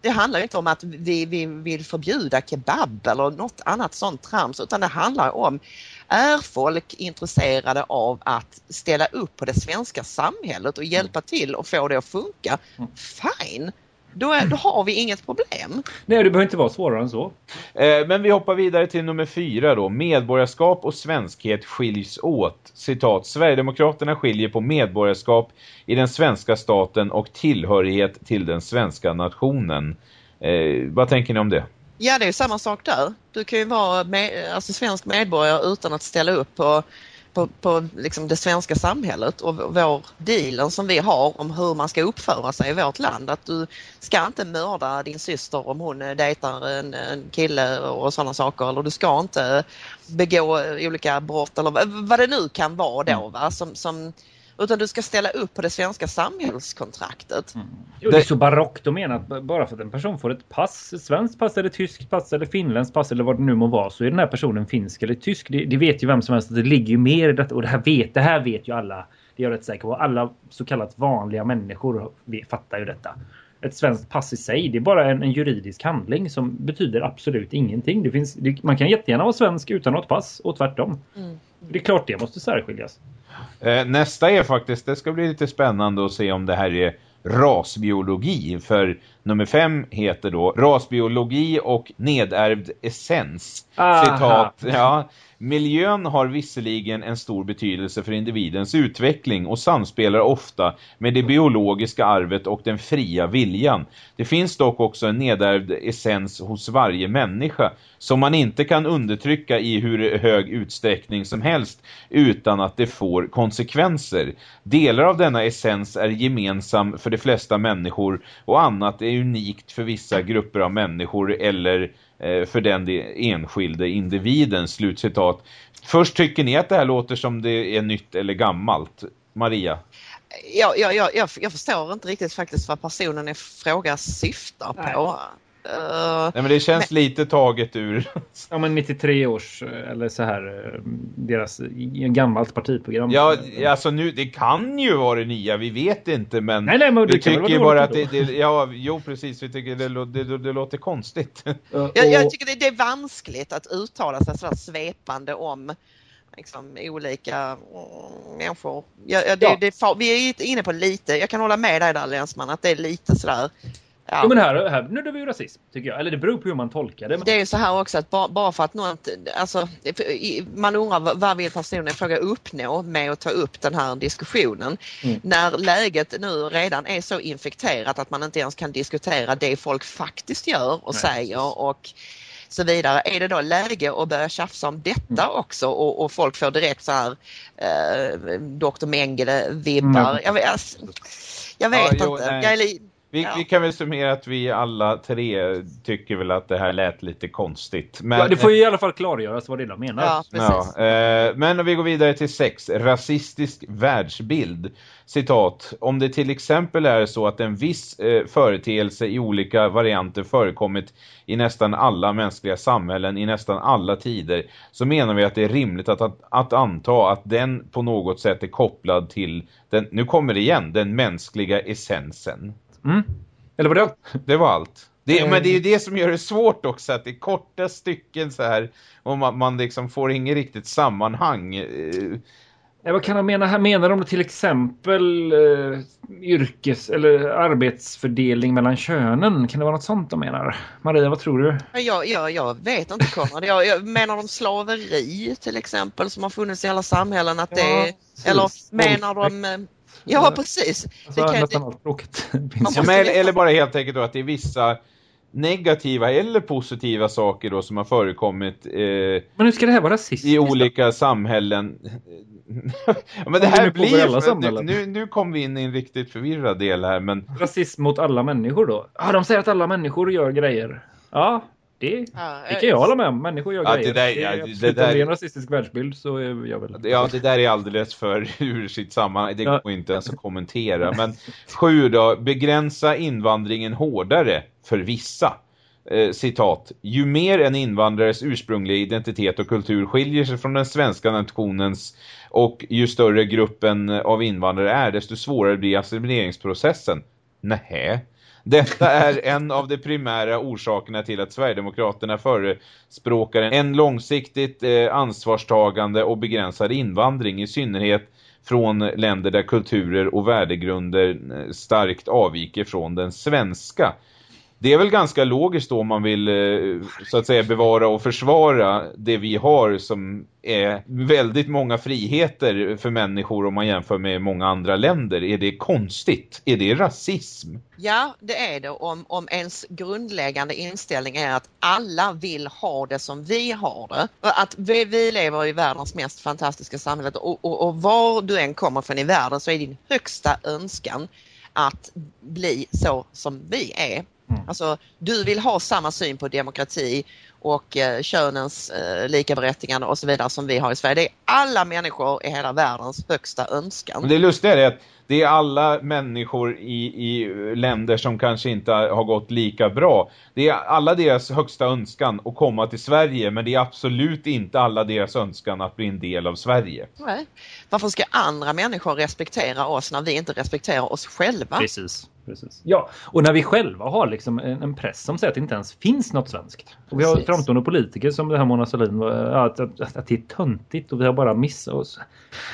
Det handlar inte om att vi, vi vill förbjuda kebab eller något annat sånt trams utan det handlar om är folk intresserade av att ställa upp på det svenska samhället och hjälpa till och få det att funka? Fine! Då, är, då har vi inget problem. Nej, det behöver inte vara svårare än så. Eh, men vi hoppar vidare till nummer fyra då. Medborgarskap och svenskhet skiljs åt. Citat. Sverigedemokraterna skiljer på medborgarskap i den svenska staten och tillhörighet till den svenska nationen. Eh, vad tänker ni om det? Ja, det är samma sak där. Du kan ju vara med, alltså svensk medborgare utan att ställa upp på på, på liksom det svenska samhället och vår dealen som vi har om hur man ska uppföra sig i vårt land. Att du ska inte mörda din syster om hon dejtar en, en kille och sådana saker. Eller du ska inte begå olika brott eller vad det nu kan vara då. Mm. Va? Som, som, utan du ska ställa upp på det svenska samhällskontraktet. Mm. Jo, det är så barockt att mena att bara för att en person får ett pass, ett svenskt pass eller tyskt pass eller finländskt pass eller vad det nu må vara så är den här personen finsk eller tysk. Det, det vet ju vem som helst att det ligger ju mer i detta och det här vet, det här vet ju alla. Det är jag rätt säker på. Alla så kallat vanliga människor fattar ju detta. Ett svenskt pass i sig, det är bara en, en juridisk handling som betyder absolut ingenting. Det finns, det, man kan jättegärna vara svensk utan något pass och tvärtom. Mm. Det är klart det måste särskiljas. Eh, nästa är faktiskt, det ska bli lite spännande att se om det här är rasbiologi. För nummer fem heter då rasbiologi och nedärvd essens. Aha. Citat, ja. Miljön har visserligen en stor betydelse för individens utveckling och samspelar ofta med det biologiska arvet och den fria viljan. Det finns dock också en nedärvd essens hos varje människa som man inte kan undertrycka i hur hög utsträckning som helst utan att det får konsekvenser. Delar av denna essens är gemensam för de flesta människor och annat är unikt för vissa grupper av människor eller Eh, för den enskilde individen, slutcitat. Först tycker ni att det här låter som det är nytt eller gammalt? Maria? Ja, ja, ja, jag, jag förstår inte riktigt faktiskt vad personen i fråga syftar på. Uh, Nej men det känns men... lite taget ur... Ja men 93 års eller så här eh, deras gammalt partiprogram. Ja alltså nu det kan ju vara det nya, vi vet inte men nej, nej, men vi tycker ju bara att det, det, ja jo precis vi tycker det, det, det, det låter konstigt. Uh, jag, jag, tycker det, det är vanskligt att uttala sig sådär svepande om liksom, olika mm, människor. Ja, ja, det, ja. Det, vi är inne på lite, jag kan hålla med dig där Länsman att det är lite sådär Ja. Jo, men här, här nu är det ju rasism tycker jag. Eller det beror på hur man tolkar det. Det är ju så här också att bara, bara för att någon, alltså, man undrar vad vill personen fråga uppnå med att ta upp den här diskussionen. Mm. När läget nu redan är så infekterat att man inte ens kan diskutera det folk faktiskt gör och Nej, säger precis. och så vidare. Är det då läge att börja tjafsa om detta mm. också och, och, folk får direkt så här eh, Dr. Mengele-vibbar? Mm. Jag, jag, jag, vet ja, jo, inte. Jag är, vi, ja. vi, kan väl summera att vi alla tre tycker väl att det här lät lite konstigt. Men, ja, det får ju i alla fall klargöras vad det är menar. Ja, precis. Ja, eh, men vi går vidare till sex. Rasistisk världsbild. Citat. Om det till exempel är så att en viss eh, företeelse i olika varianter förekommit i nästan alla mänskliga samhällen i nästan alla tider så menar vi att det är rimligt att, att, att anta att den på något sätt är kopplad till den, nu kommer det igen, den mänskliga essensen. Mm. Eller var det allt? Det var allt. Det, mm. Men det är ju det som gör det svårt också, att det är korta stycken så här, och man, man liksom får inget riktigt sammanhang. Ja, vad kan de mena här? Menar de till exempel eh, yrkes- eller arbetsfördelning mellan könen? Kan det vara något sånt de menar? Maria, vad tror du? Ja, ja, jag vet inte, Konrad. Jag, jag menar de slaveri till exempel som har funnits i alla samhällen? Att det, ja, eller menar de eh, Ja, precis. Alltså, det kan, nästan allt språket. ja, men, eller bara helt enkelt då att det är vissa negativa eller positiva saker då som har förekommit eh, Men hur ska det här vara rasistiskt? I olika samhällen. men det här blir nu, nu kom vi in i en riktigt förvirrad del här men rasism mot alla människor då. Ja, de säger att alla människor gör grejer. Ja, det, ja, det kan jag hålla med om. Människor gör ja, grejer. Det, där, ja, det, det, där, det är en rasistisk världsbild så är jag väl... Ja, det där är alldeles för ur sitt sammanhang. Det ja. går inte ens att kommentera. Men sju då. Begränsa invandringen hårdare för vissa. Eh, citat. Ju mer en invandrares ursprungliga identitet och kultur skiljer sig från den svenska nationens och ju större gruppen av invandrare är, desto svårare blir assimileringsprocessen. Nähä. Detta är en av de primära orsakerna till att Sverigedemokraterna förespråkar en långsiktigt eh, ansvarstagande och begränsad invandring i synnerhet från länder där kulturer och värdegrunder eh, starkt avviker från den svenska det är väl ganska logiskt då om man vill eh, så att säga bevara och försvara det vi har som är väldigt många friheter för människor om man jämför med många andra länder. Är det konstigt? Är det rasism? Ja, det är det om, om ens grundläggande inställning är att alla vill ha det som vi har det. Att vi, vi lever i världens mest fantastiska samhälle och, och, och var du än kommer från i världen så är din högsta önskan att bli så som vi är. Mm. Alltså, du vill ha samma syn på demokrati och eh, könens eh, likaberättigande och så vidare som vi har i Sverige. Det är alla människor i hela världens högsta önskan. Men det lustiga är att det är alla människor i, i länder som kanske inte har gått lika bra. Det är alla deras högsta önskan att komma till Sverige men det är absolut inte alla deras önskan att bli en del av Sverige. Nej. Varför ska andra människor respektera oss när vi inte respekterar oss själva? Precis. Precis. Ja, och när vi själva har liksom en, en, press som säger att det inte ens finns något svenskt. Och vi har framstående politiker som det här Mona Sahlin att, att, att, att det är töntigt och vi har bara missat oss.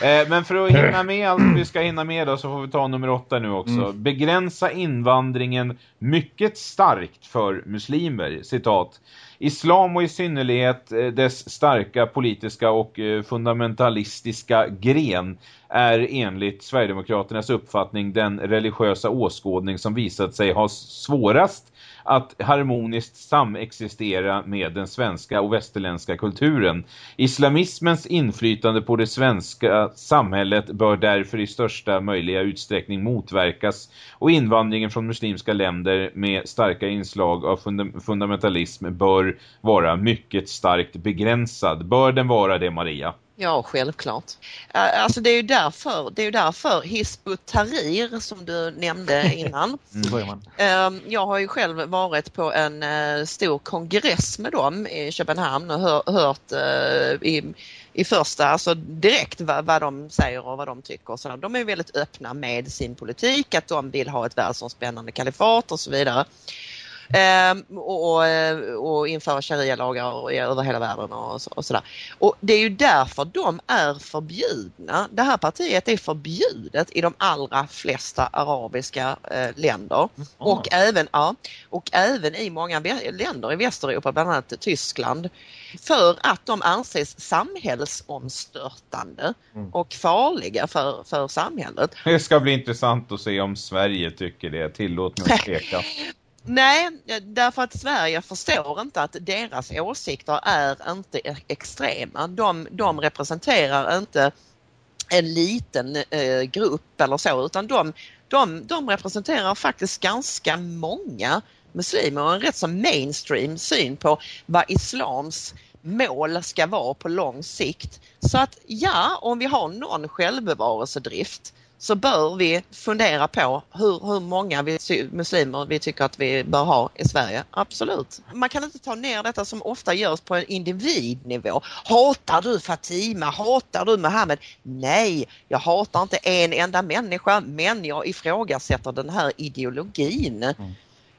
Eh, men för att hinna med allt vi ska hinna med då så får vi ta nummer åtta nu också. Mm. Begränsa invandringen mycket starkt för muslimer, citat. Islam och i synnerhet eh, dess starka politiska och eh, fundamentalistiska gren är enligt Sverigedemokraternas uppfattning den religiösa åskådning som visat sig ha svårast att harmoniskt samexistera med den svenska och västerländska kulturen. Islamismens inflytande på det svenska samhället bör därför i största möjliga utsträckning motverkas och invandringen från muslimska länder med starka inslag av fund fundamentalism bör vara mycket starkt begränsad. Bör den vara det, Maria? Ja, självklart. Alltså det är ju därför, det är ju därför Hisbut Tahrir som du nämnde innan. mm. Jag har ju själv varit på en eh, stor kongress med dem i Köpenhamn och hör, hört eh, i, i första, alltså direkt vad, vad de säger och vad de tycker. Så de är väldigt öppna med sin politik, att de vill ha ett världsomspännande kalifat och så vidare. Ehm, och, och, och införa sharia-lagar över hela världen och, och sådär. Och det är ju därför de är förbjudna. Det här partiet är förbjudet i de allra flesta arabiska eh, länder mm. och, även, ja, och även i många länder i Västeuropa, bland annat Tyskland för att de anses samhällsomstörtande mm. och farliga för, för samhället. Det ska bli intressant att se om Sverige tycker det. Tillåt mig att tveka. Nej, därför att Sverige förstår inte att deras åsikter är inte e- extrema. De, de representerar inte en liten eh, grupp eller så utan de, de, de representerar faktiskt ganska många muslimer och en rätt så mainstream syn på vad islams mål ska vara på lång sikt. Så att ja, om vi har någon självbevarelsedrift så bör vi fundera på hur, hur många vi, muslimer vi tycker att vi bör ha i Sverige. Absolut. Man kan inte ta ner detta som ofta görs på en individnivå. Hatar du Fatima? Hatar du Mohammed? Nej, jag hatar inte en enda människa men jag ifrågasätter den här ideologin. Mm.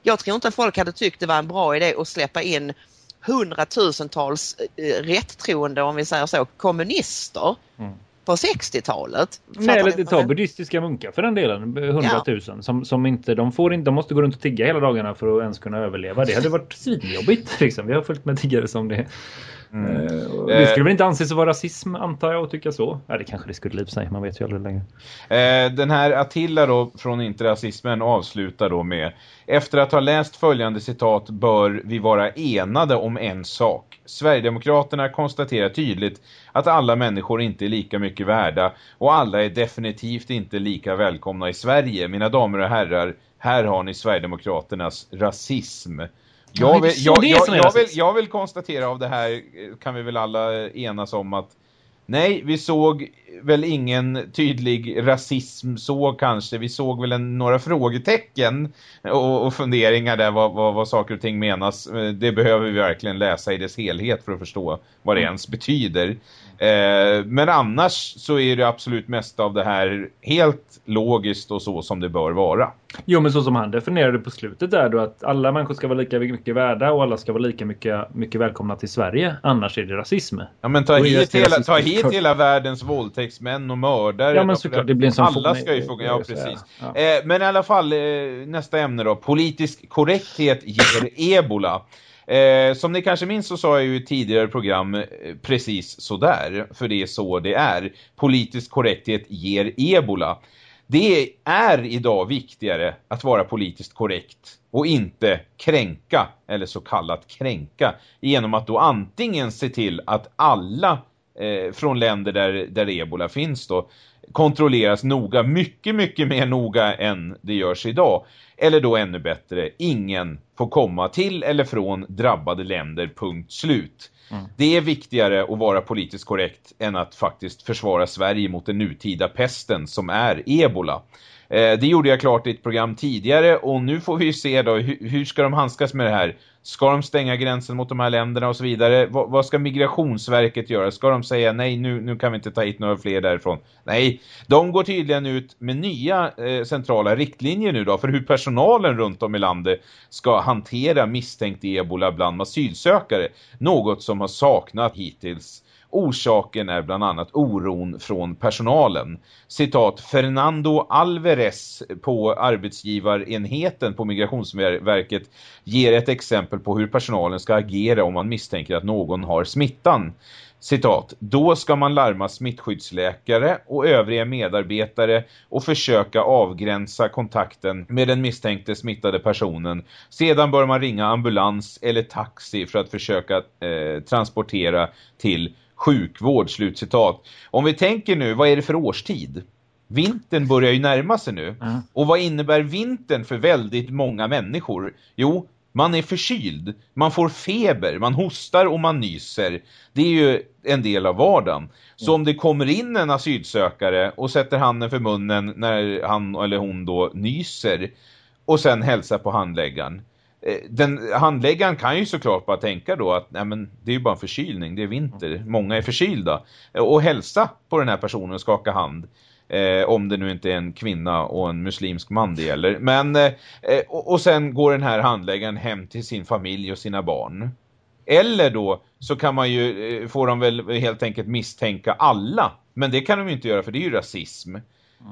Jag tror inte folk hade tyckt det var en bra idé att släppa in hundratusentals eh, rättroende, om vi säger så, kommunister mm på 60-talet. Nej, eller ta buddhistiska munkar för den delen, 100 000. Ja. Som, som inte, de, får inte, de måste gå runt och tigga hela dagarna för att ens kunna överleva. Det hade varit svinjobbigt. Liksom. Vi har följt med tiggare som det. Mm. Uh, det skulle väl inte anses vara rasism antar jag och tycka så. Ja, det kanske det skulle liv sig, man vet ju aldrig längre. Uh, den här Attila då från Inte rasismen avslutar då med Efter att ha läst följande citat bör vi vara enade om en sak. Sverigedemokraterna konstaterar tydligt att alla människor inte är lika mycket värda och alla är definitivt inte lika välkomna i Sverige. Mina damer och herrar, här har ni Sverigedemokraternas rasism. Jag vill, jag, jag, jag, vill, jag vill konstatera av det här kan vi väl alla enas om att nej, vi såg väl ingen tydlig rasism så kanske. Vi såg väl en, några frågetecken och, och funderingar där vad, vad, vad, saker och ting menas. Det behöver vi verkligen läsa i dess helhet för att förstå vad det mm. ens betyder. Eh, men annars så är det absolut mest av det här helt logiskt och så som det bör vara. Jo, men så som han definierade på slutet där då att alla människor ska vara lika mycket värda och alla ska vara lika mycket, mycket välkomna till Sverige. Annars är det rasism. Ja, men ta hit, hela, ta hit hela världens våldtäktsmän och mördare. Ja, men såklart, det blir en sån Alla ska ju få, ja precis. Ja. Eh, men i alla fall, eh, nästa ämne då. Politisk korrekthet ger ebola. Eh, som ni kanske minns så sa jag ju i tidigare program eh, precis sådär. För det är så det är. Politisk korrekthet ger ebola. Det är idag viktigare att vara politiskt korrekt och inte kränka, eller så kallat kränka, genom att då antingen se till att alla från länder där, där ebola finns då kontrolleras noga, mycket, mycket mer noga än det görs idag. Eller då ännu bättre, ingen får komma till eller från drabbade länder, punkt slut. Mm. Det är viktigare att vara politiskt korrekt än att faktiskt försvara Sverige mot den nutida pesten som är ebola. Eh, det gjorde jag klart i ett program tidigare och nu får vi se då hur, hur ska de handskas med det här? Ska de stänga gränsen mot de här länderna och så vidare? V vad ska Migrationsverket göra? Ska de säga nej, nu, nu kan vi inte ta hit några fler därifrån? Nej, de går tydligen ut med nya eh, centrala riktlinjer nu då för hur personalen runt om i landet ska hantera misstänkt ebola bland asylsökare. Något som har saknat hittills Orsaken är bland annat oron från personalen. Citat, Fernando Alvarez på arbetsgivarenheten på Migrationsverket ger ett exempel på hur personalen ska agera om man misstänker att någon har smittan. Citat, då ska man larma smittskyddsläkare och övriga medarbetare och försöka avgränsa kontakten med den misstänkte smittade personen. Sedan bör man ringa ambulans eller taxi för att försöka eh, transportera till sjukvård, slutcitat. Om vi tänker nu, vad är det för årstid? Vintern börjar ju närma sig nu. Mm. Och vad innebär vintern för väldigt många människor? Jo, man är förkyld, man får feber, man hostar och man nyser. Det är ju en del av vardagen. Så mm. om det kommer in en asylsökare och sätter handen för munnen när han eller hon då nyser och sen hälsar på handläggaren den handläggaren kan ju såklart bara tänka då att nej men, det är ju bara en förkylning, det är vinter, många är förkylda. Eh, och hälsa på den här personen och skaka hand. Eh, om det nu inte är en kvinna och en muslimsk man det gäller. Men, eh, och, och sen går den här handläggaren hem till sin familj och sina barn. Eller då så kan man ju, eh, får de väl helt enkelt misstänka alla. Men det kan de ju inte göra för det är ju rasism.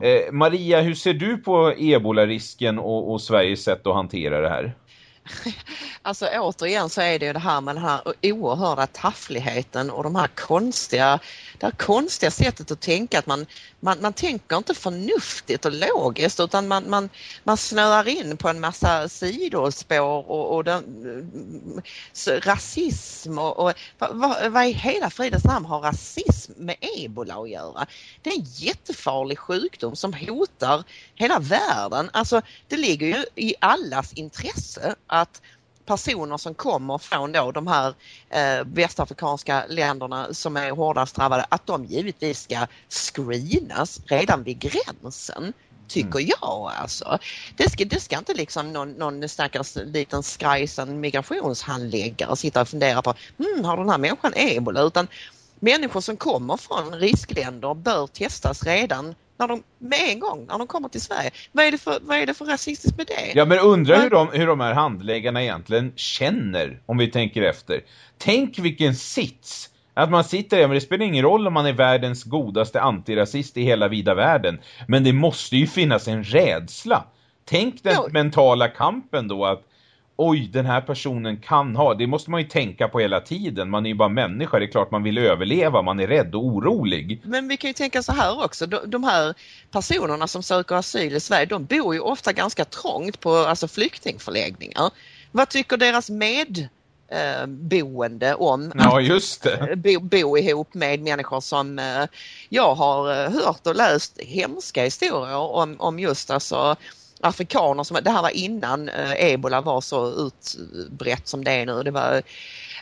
Eh, Maria, hur ser du på ebola-risken och, och Sveriges sätt att hantera det här? Alltså återigen så är det ju det här med den här oerhörda taffligheten och de här konstiga, det här konstiga sättet att tänka att man, man, man tänker inte förnuftigt och logiskt utan man, man, man snöar in på en massa sidospår och, och den, rasism och, och vad, vad i hela fridens namn har rasism med ebola att göra? Det är en jättefarlig sjukdom som hotar hela världen. Alltså det ligger ju i allas intresse att personer som kommer från då de här eh, västafrikanska länderna som är hårdast drabbade, att de givetvis ska screenas redan vid gränsen tycker mm. jag alltså. Det ska, det ska inte liksom någon, någon stackars liten skrajsen migrationshandläggare sitta och fundera på, hmm, har den här människan ebola? Utan människor som kommer från riskländer bör testas redan när de, med en gång när de kommer till Sverige. Vad är det för, vad är det för rasistiskt med det? Ja men undrar hur de, hur de här handläggarna egentligen känner om vi tänker efter. Tänk vilken sits att man sitter där, men det spelar ingen roll om man är världens godaste antirasist i hela vida världen. Men det måste ju finnas en rädsla. Tänk den ja. mentala kampen då att oj, den här personen kan ha. Det måste man ju tänka på hela tiden. Man är ju bara människa. Det är klart man vill överleva. Man är rädd och orolig. Men vi kan ju tänka så här också. De här personerna som söker asyl i Sverige, de bor ju ofta ganska trångt på alltså flyktingförläggningar. Vad tycker deras med eh, boende om ja, just det. Bo, bo ihop med människor som eh, jag har hört och läst hemska historier om, om just alltså afrikaner som, det här var innan eh, ebola var så utbrett som det är nu. Det var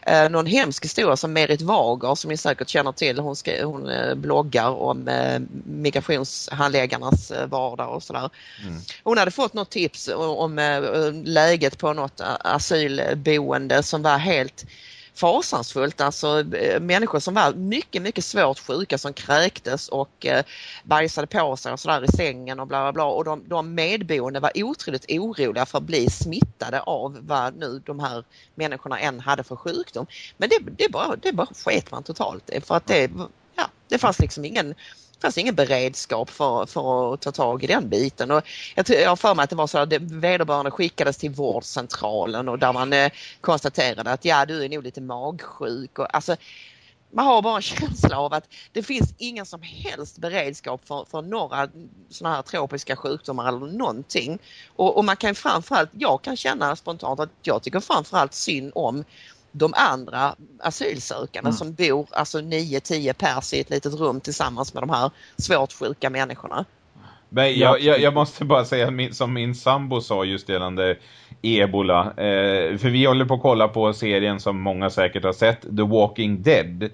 eh, någon hemsk historia som Merit Wager som ni säkert känner till. Hon, ska, hon eh, bloggar om eh, migrationshandläggarnas eh, vardag och sådär. Mm. Hon hade fått något tips om, om läget på något asylboende som var helt fasansfullt. Alltså eh, människor som var mycket, mycket svårt sjuka som kräktes och eh, bajsade på sig och sådär i sängen och bla bla bla. Och de, de medboende var otroligt oroliga för att bli smittade av vad nu de här människorna än hade för sjukdom. Men det, det, bara, det bara sket man totalt för att det, ja, det fanns liksom ingen fanns ingen beredskap för, för att ta tag i den biten. Och jag, har för mig att det var så att vederbörande skickades till vårdcentralen och där man eh, konstaterade att ja, du är nog lite magsjuk. Och, alltså, man har bara en känsla av att det finns ingen som helst beredskap för, för några sådana här tropiska sjukdomar eller någonting. Och, och man kan framförallt, jag kan känna spontant att jag tycker framförallt synd om de andra asylsökande mm. som bor alltså 9-10 pers i ett litet rum tillsammans med de här svårt sjuka människorna. Men jag, jag, jag, måste bara säga som min sambo sa just gällande Ebola. Eh, för vi håller på att kolla på serien som många säkert har sett, The Walking Dead.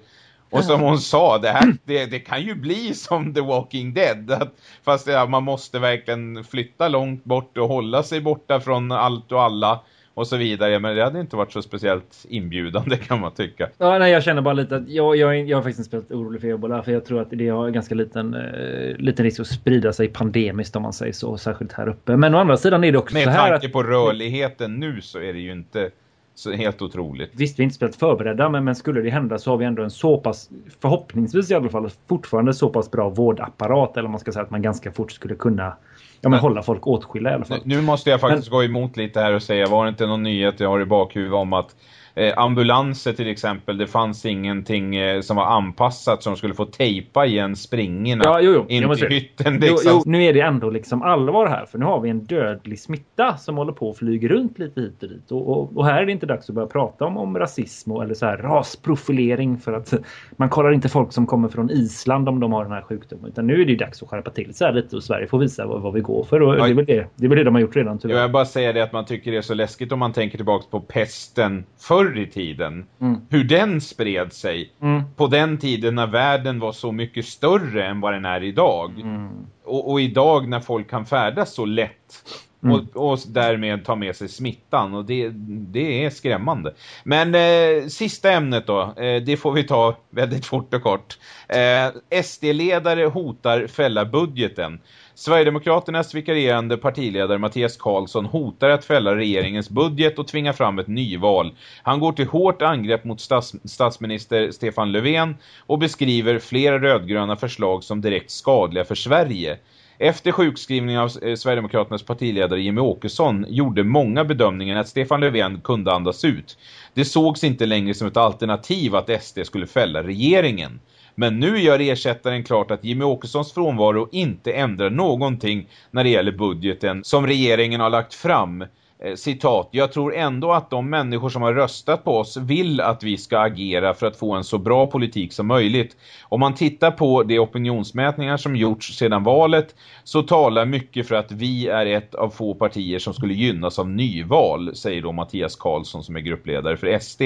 Och som hon sa, det, här, det, det kan ju bli som The Walking Dead. Att, fast ja, man måste verkligen flytta långt bort och hålla sig borta från allt och alla och så vidare. Men det hade inte varit så speciellt inbjudande kan man tycka. Ja, nej, jag känner bara lite att jag, jag, jag har faktiskt inte spelat orolig för ebola. För jag tror att det har ganska liten, eh, liten risk att sprida sig pandemiskt om man säger så. Särskilt här uppe. Men å andra sidan är det också Med så här här Med tanke på rörligheten nu så är det ju inte så helt otroligt. Visst, vi är inte spelat förberedda, men, men skulle det hända så har vi ändå en så pass, förhoppningsvis i alla fall, fortfarande så pass bra vårdapparat. Eller man ska säga att man ganska fort skulle kunna ja, men hålla folk åtskilda i alla fall. Nu måste jag faktiskt men... gå emot lite här och säga, var det inte någon nyhet jag har i bakhuvudet om att eh, ambulanser till exempel, det fanns ingenting eh, som var anpassat som skulle få tejpa igen springorna ja, jo, jo. in till hytten. Liksom. Jo, jo, nu är det ändå liksom allvar här, för nu har vi en dödlig smitta som håller på att flyga runt lite hit och dit. Och, och, och här är det inte dags att börja prata om, om rasism och, eller så här rasprofilering för att man kollar inte folk som kommer från Island om de har den här sjukdomen. Utan nu är det dags att skärpa till sig lite och Sverige får visa vad, vad vi går för. Och det, är väl det, det är väl det de har gjort redan tyvärr. Jag bara säga det att man tycker det är så läskigt om man tänker tillbaka på pesten förr förr i tiden. Mm. Hur den spred sig. Mm. På den tiden när världen var så mycket större än vad den är idag. Mm. Och, och, idag när folk kan färdas så lätt. Mm. Och, och, därmed ta med sig smittan. Och det, det är skrämmande. Men eh, sista ämnet då. Eh, det får vi ta väldigt fort och kort. Eh, SD-ledare hotar fälla budgeten. Sverigedemokraternas vikarierande partiledare Mattias Karlsson hotar att fälla regeringens budget och tvinga fram ett nyval. Han går till hårt angrepp mot stats statsminister Stefan Löfven och beskriver flera rödgröna förslag som direkt skadliga för Sverige. Efter sjukskrivningen av eh, Sverigedemokraternas partiledare Jimmy Åkesson gjorde många bedömningar att Stefan Löfven kunde andas ut. Det sågs inte längre som ett alternativ att SD skulle fälla regeringen. Men nu gör ersättaren klart att Jimmy Åkessons frånvaro inte ändrar någonting när det gäller budgeten som regeringen har lagt fram. Eh, citat, jag tror ändå att de människor som har röstat på oss vill att vi ska agera för att få en så bra politik som möjligt. Om man tittar på de opinionsmätningar som gjorts sedan valet så talar mycket för att vi är ett av få partier som skulle gynnas av nyval, säger då Mattias Karlsson som är gruppledare för SD.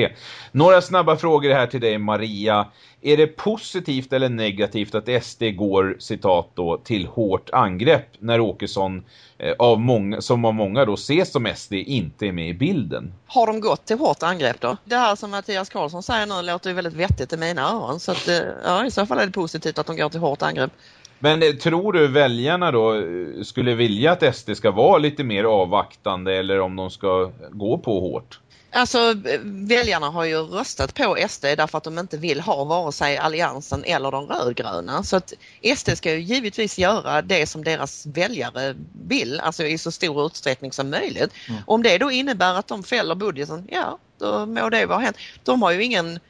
Några snabba frågor här till dig Maria. Är det positivt eller negativt att SD går, citat då, till hårt angrepp när Åkesson eh, av många, som av många då ses som SD inte är med i bilden? Har de gått till hårt angrepp då? Det här som Mattias Karlsson säger nu låter ju väldigt vettigt i mina öron så att, eh, ja, i så fall är det positivt att de går till hårt angrepp. Men eh, tror du väljarna då eh, skulle vilja att SD ska vara lite mer avvaktande eller om de ska gå på hårt? Alltså väljarna har ju röstat på SD därför att de inte vill ha vare sig alliansen eller de rödgröna. Så att SD ska ju givetvis göra det som deras väljare vill, alltså i så stor utsträckning som möjligt. Mm. Om det då innebär att de fäller budgeten, ja då må det vara hänt. De har ju ingen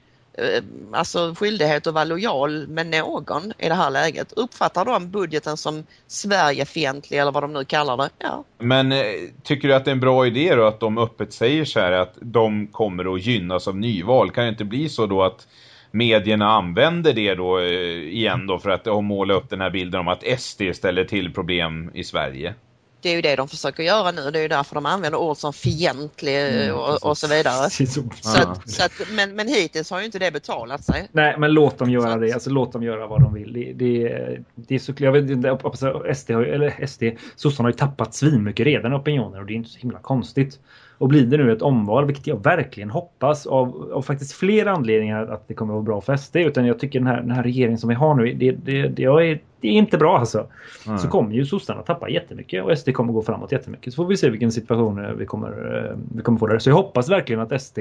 Eh, alltså skyldighet att vara lojal med någon i det här läget. Uppfattar de budgeten som Sverigefientlig eller vad de nu kallar det? Ja. Men eh, tycker du att det är en bra idé då att de öppet säger så här att de kommer att gynnas av nyval? Kan det inte bli så då att medierna använder det då eh, igen då för att måla upp den här bilden om att SD ställer till problem i Sverige? Det är ju det de försöker göra nu. Det är ju därför de använder ord som fientlig mm, och, och, så vidare. Så att, så att, men, men hittills har ju inte det betalat sig. Nej, men låt dem göra det. Alltså låt dem göra vad de vill. Det, det, det är så jag vet, SD har, eller SD, sossarna har ju tappat svinmycket redan opinioner och det är inte så himla konstigt. Och blir det nu ett omval, vilket jag verkligen hoppas av, av faktiskt fler anledningar att det kommer att vara bra SD. Utan jag tycker den här, den här regeringen som vi har nu, det, det, det, är, det är inte bra alltså. Mm. Så kommer ju sossarna tappa jättemycket och SD kommer gå framåt jättemycket. Så får vi se vilken situation vi kommer, vi kommer få där. Så jag hoppas verkligen att SD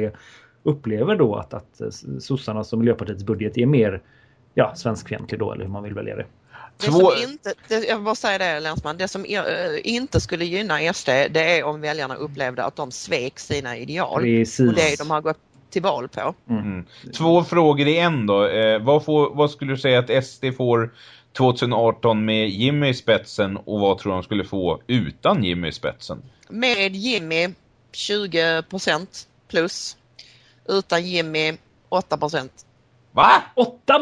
upplever då att, att sossarnas och Miljöpartiets budget är mer ja, svenskfientlig då eller hur man vill välja det. Det som inte, det, jag vill bara säga det Länsman, det som inte skulle gynna SD det är om väljarna upplevde att de svek sina ideal Precis. och det de har gått till val på. Mm. mm. Två frågor i en då. Eh, vad, får, vad skulle du säga att SD får 2018 med Jimmy i spetsen och vad tror du de skulle få utan Jimmy i spetsen? Med Jimmy 20% plus. Utan Jimmy 8 Va? 8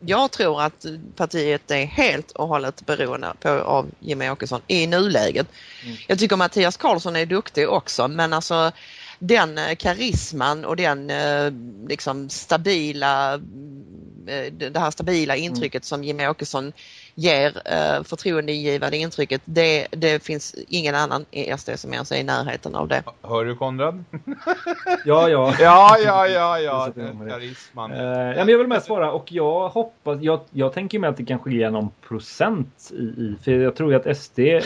jag tror att partiet är helt och hållet beroende på, av Jimmie Åkesson i nuläget. Mm. Jag tycker Mattias Karlsson är duktig också men alltså den eh, karisman och den eh, liksom stabila eh, det här stabila mm. intrycket mm. som Jimmie Åkesson ger eh, förtroendeingivande intrycket. Det, det finns ingen annan i SD som ens är i närheten av det. Hör du Konrad? ja, ja. ja, ja, ja, ja. Karisman. Eh, ja, men jag vill med svara och jag hoppas, jag, jag tänker mig att det kan skilja någon procent i, i för jag tror ju att SD, eh,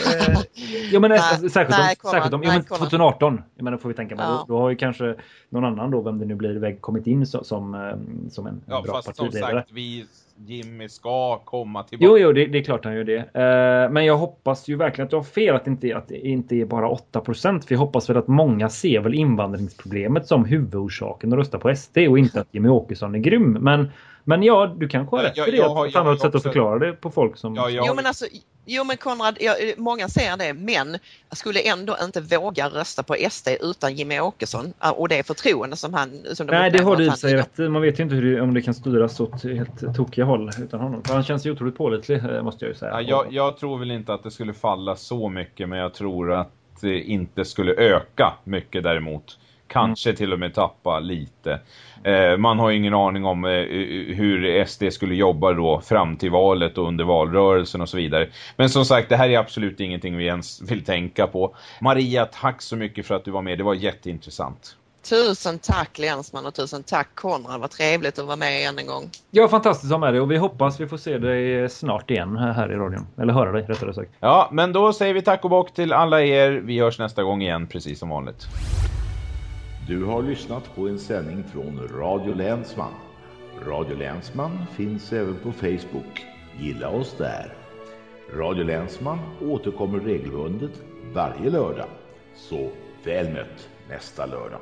ja men nej, särskilt, nej, om, särskilt om, nej, ja, men 2018, jag menar får vi tänka på, ja. då, då, har ju kanske någon annan då, vem det nu blir, kommit in som, som, eh, som en ja, bra partiledare. Ja, fast som sagt, vi Jimmy ska komma tillbaka. Jo, jo, det, det är klart han gör det. Eh, men jag hoppas ju verkligen att du har fel att det inte, att det inte är bara 8 För jag hoppas väl att många ser väl invandringsproblemet som huvudorsaken och röstar på SD och inte att Jimmy Åkesson är grym. Men men ja, du kanske har rätt för det. Jag, jag, ett annat sätt också... att förklara det på folk som... Ja, jag... Jo men alltså, jo men Konrad, många ser det men jag skulle ändå inte våga rösta på SD utan Jimmy Åkesson och det förtroende som han... Som Nej, det har du i sig rätt Man vet ju inte hur det, om det kan styras åt helt tokiga håll utan honom. Han känns ju otroligt pålitlig, eh, måste jag ju säga. Ja, jag, jag tror väl inte att det skulle falla så mycket men jag tror att det inte skulle öka mycket däremot. Kanske till och med tappa lite. Eh, man har ingen aning om eh, hur SD skulle jobba då fram till valet och under valrörelsen och så vidare. Men som sagt, det här är absolut ingenting vi ens vill tänka på. Maria, tack så mycket för att du var med. Det var jätteintressant. Tusen tack Länsman och tusen tack Konrad. Vad trevligt att vara med igen en gång. Ja, fantastiskt att vara med dig och vi hoppas vi får se dig snart igen här i radion. Eller höra dig rättare sagt. Ja, men då säger vi tack och bock till alla er. Vi hörs nästa gång igen precis som vanligt. Du har lyssnat på en sändning från Radio Länsman. Radio Länsman finns även på Facebook. Gilla oss där. Radio Länsman återkommer regelbundet varje lördag. Så väl mött nästa lördag.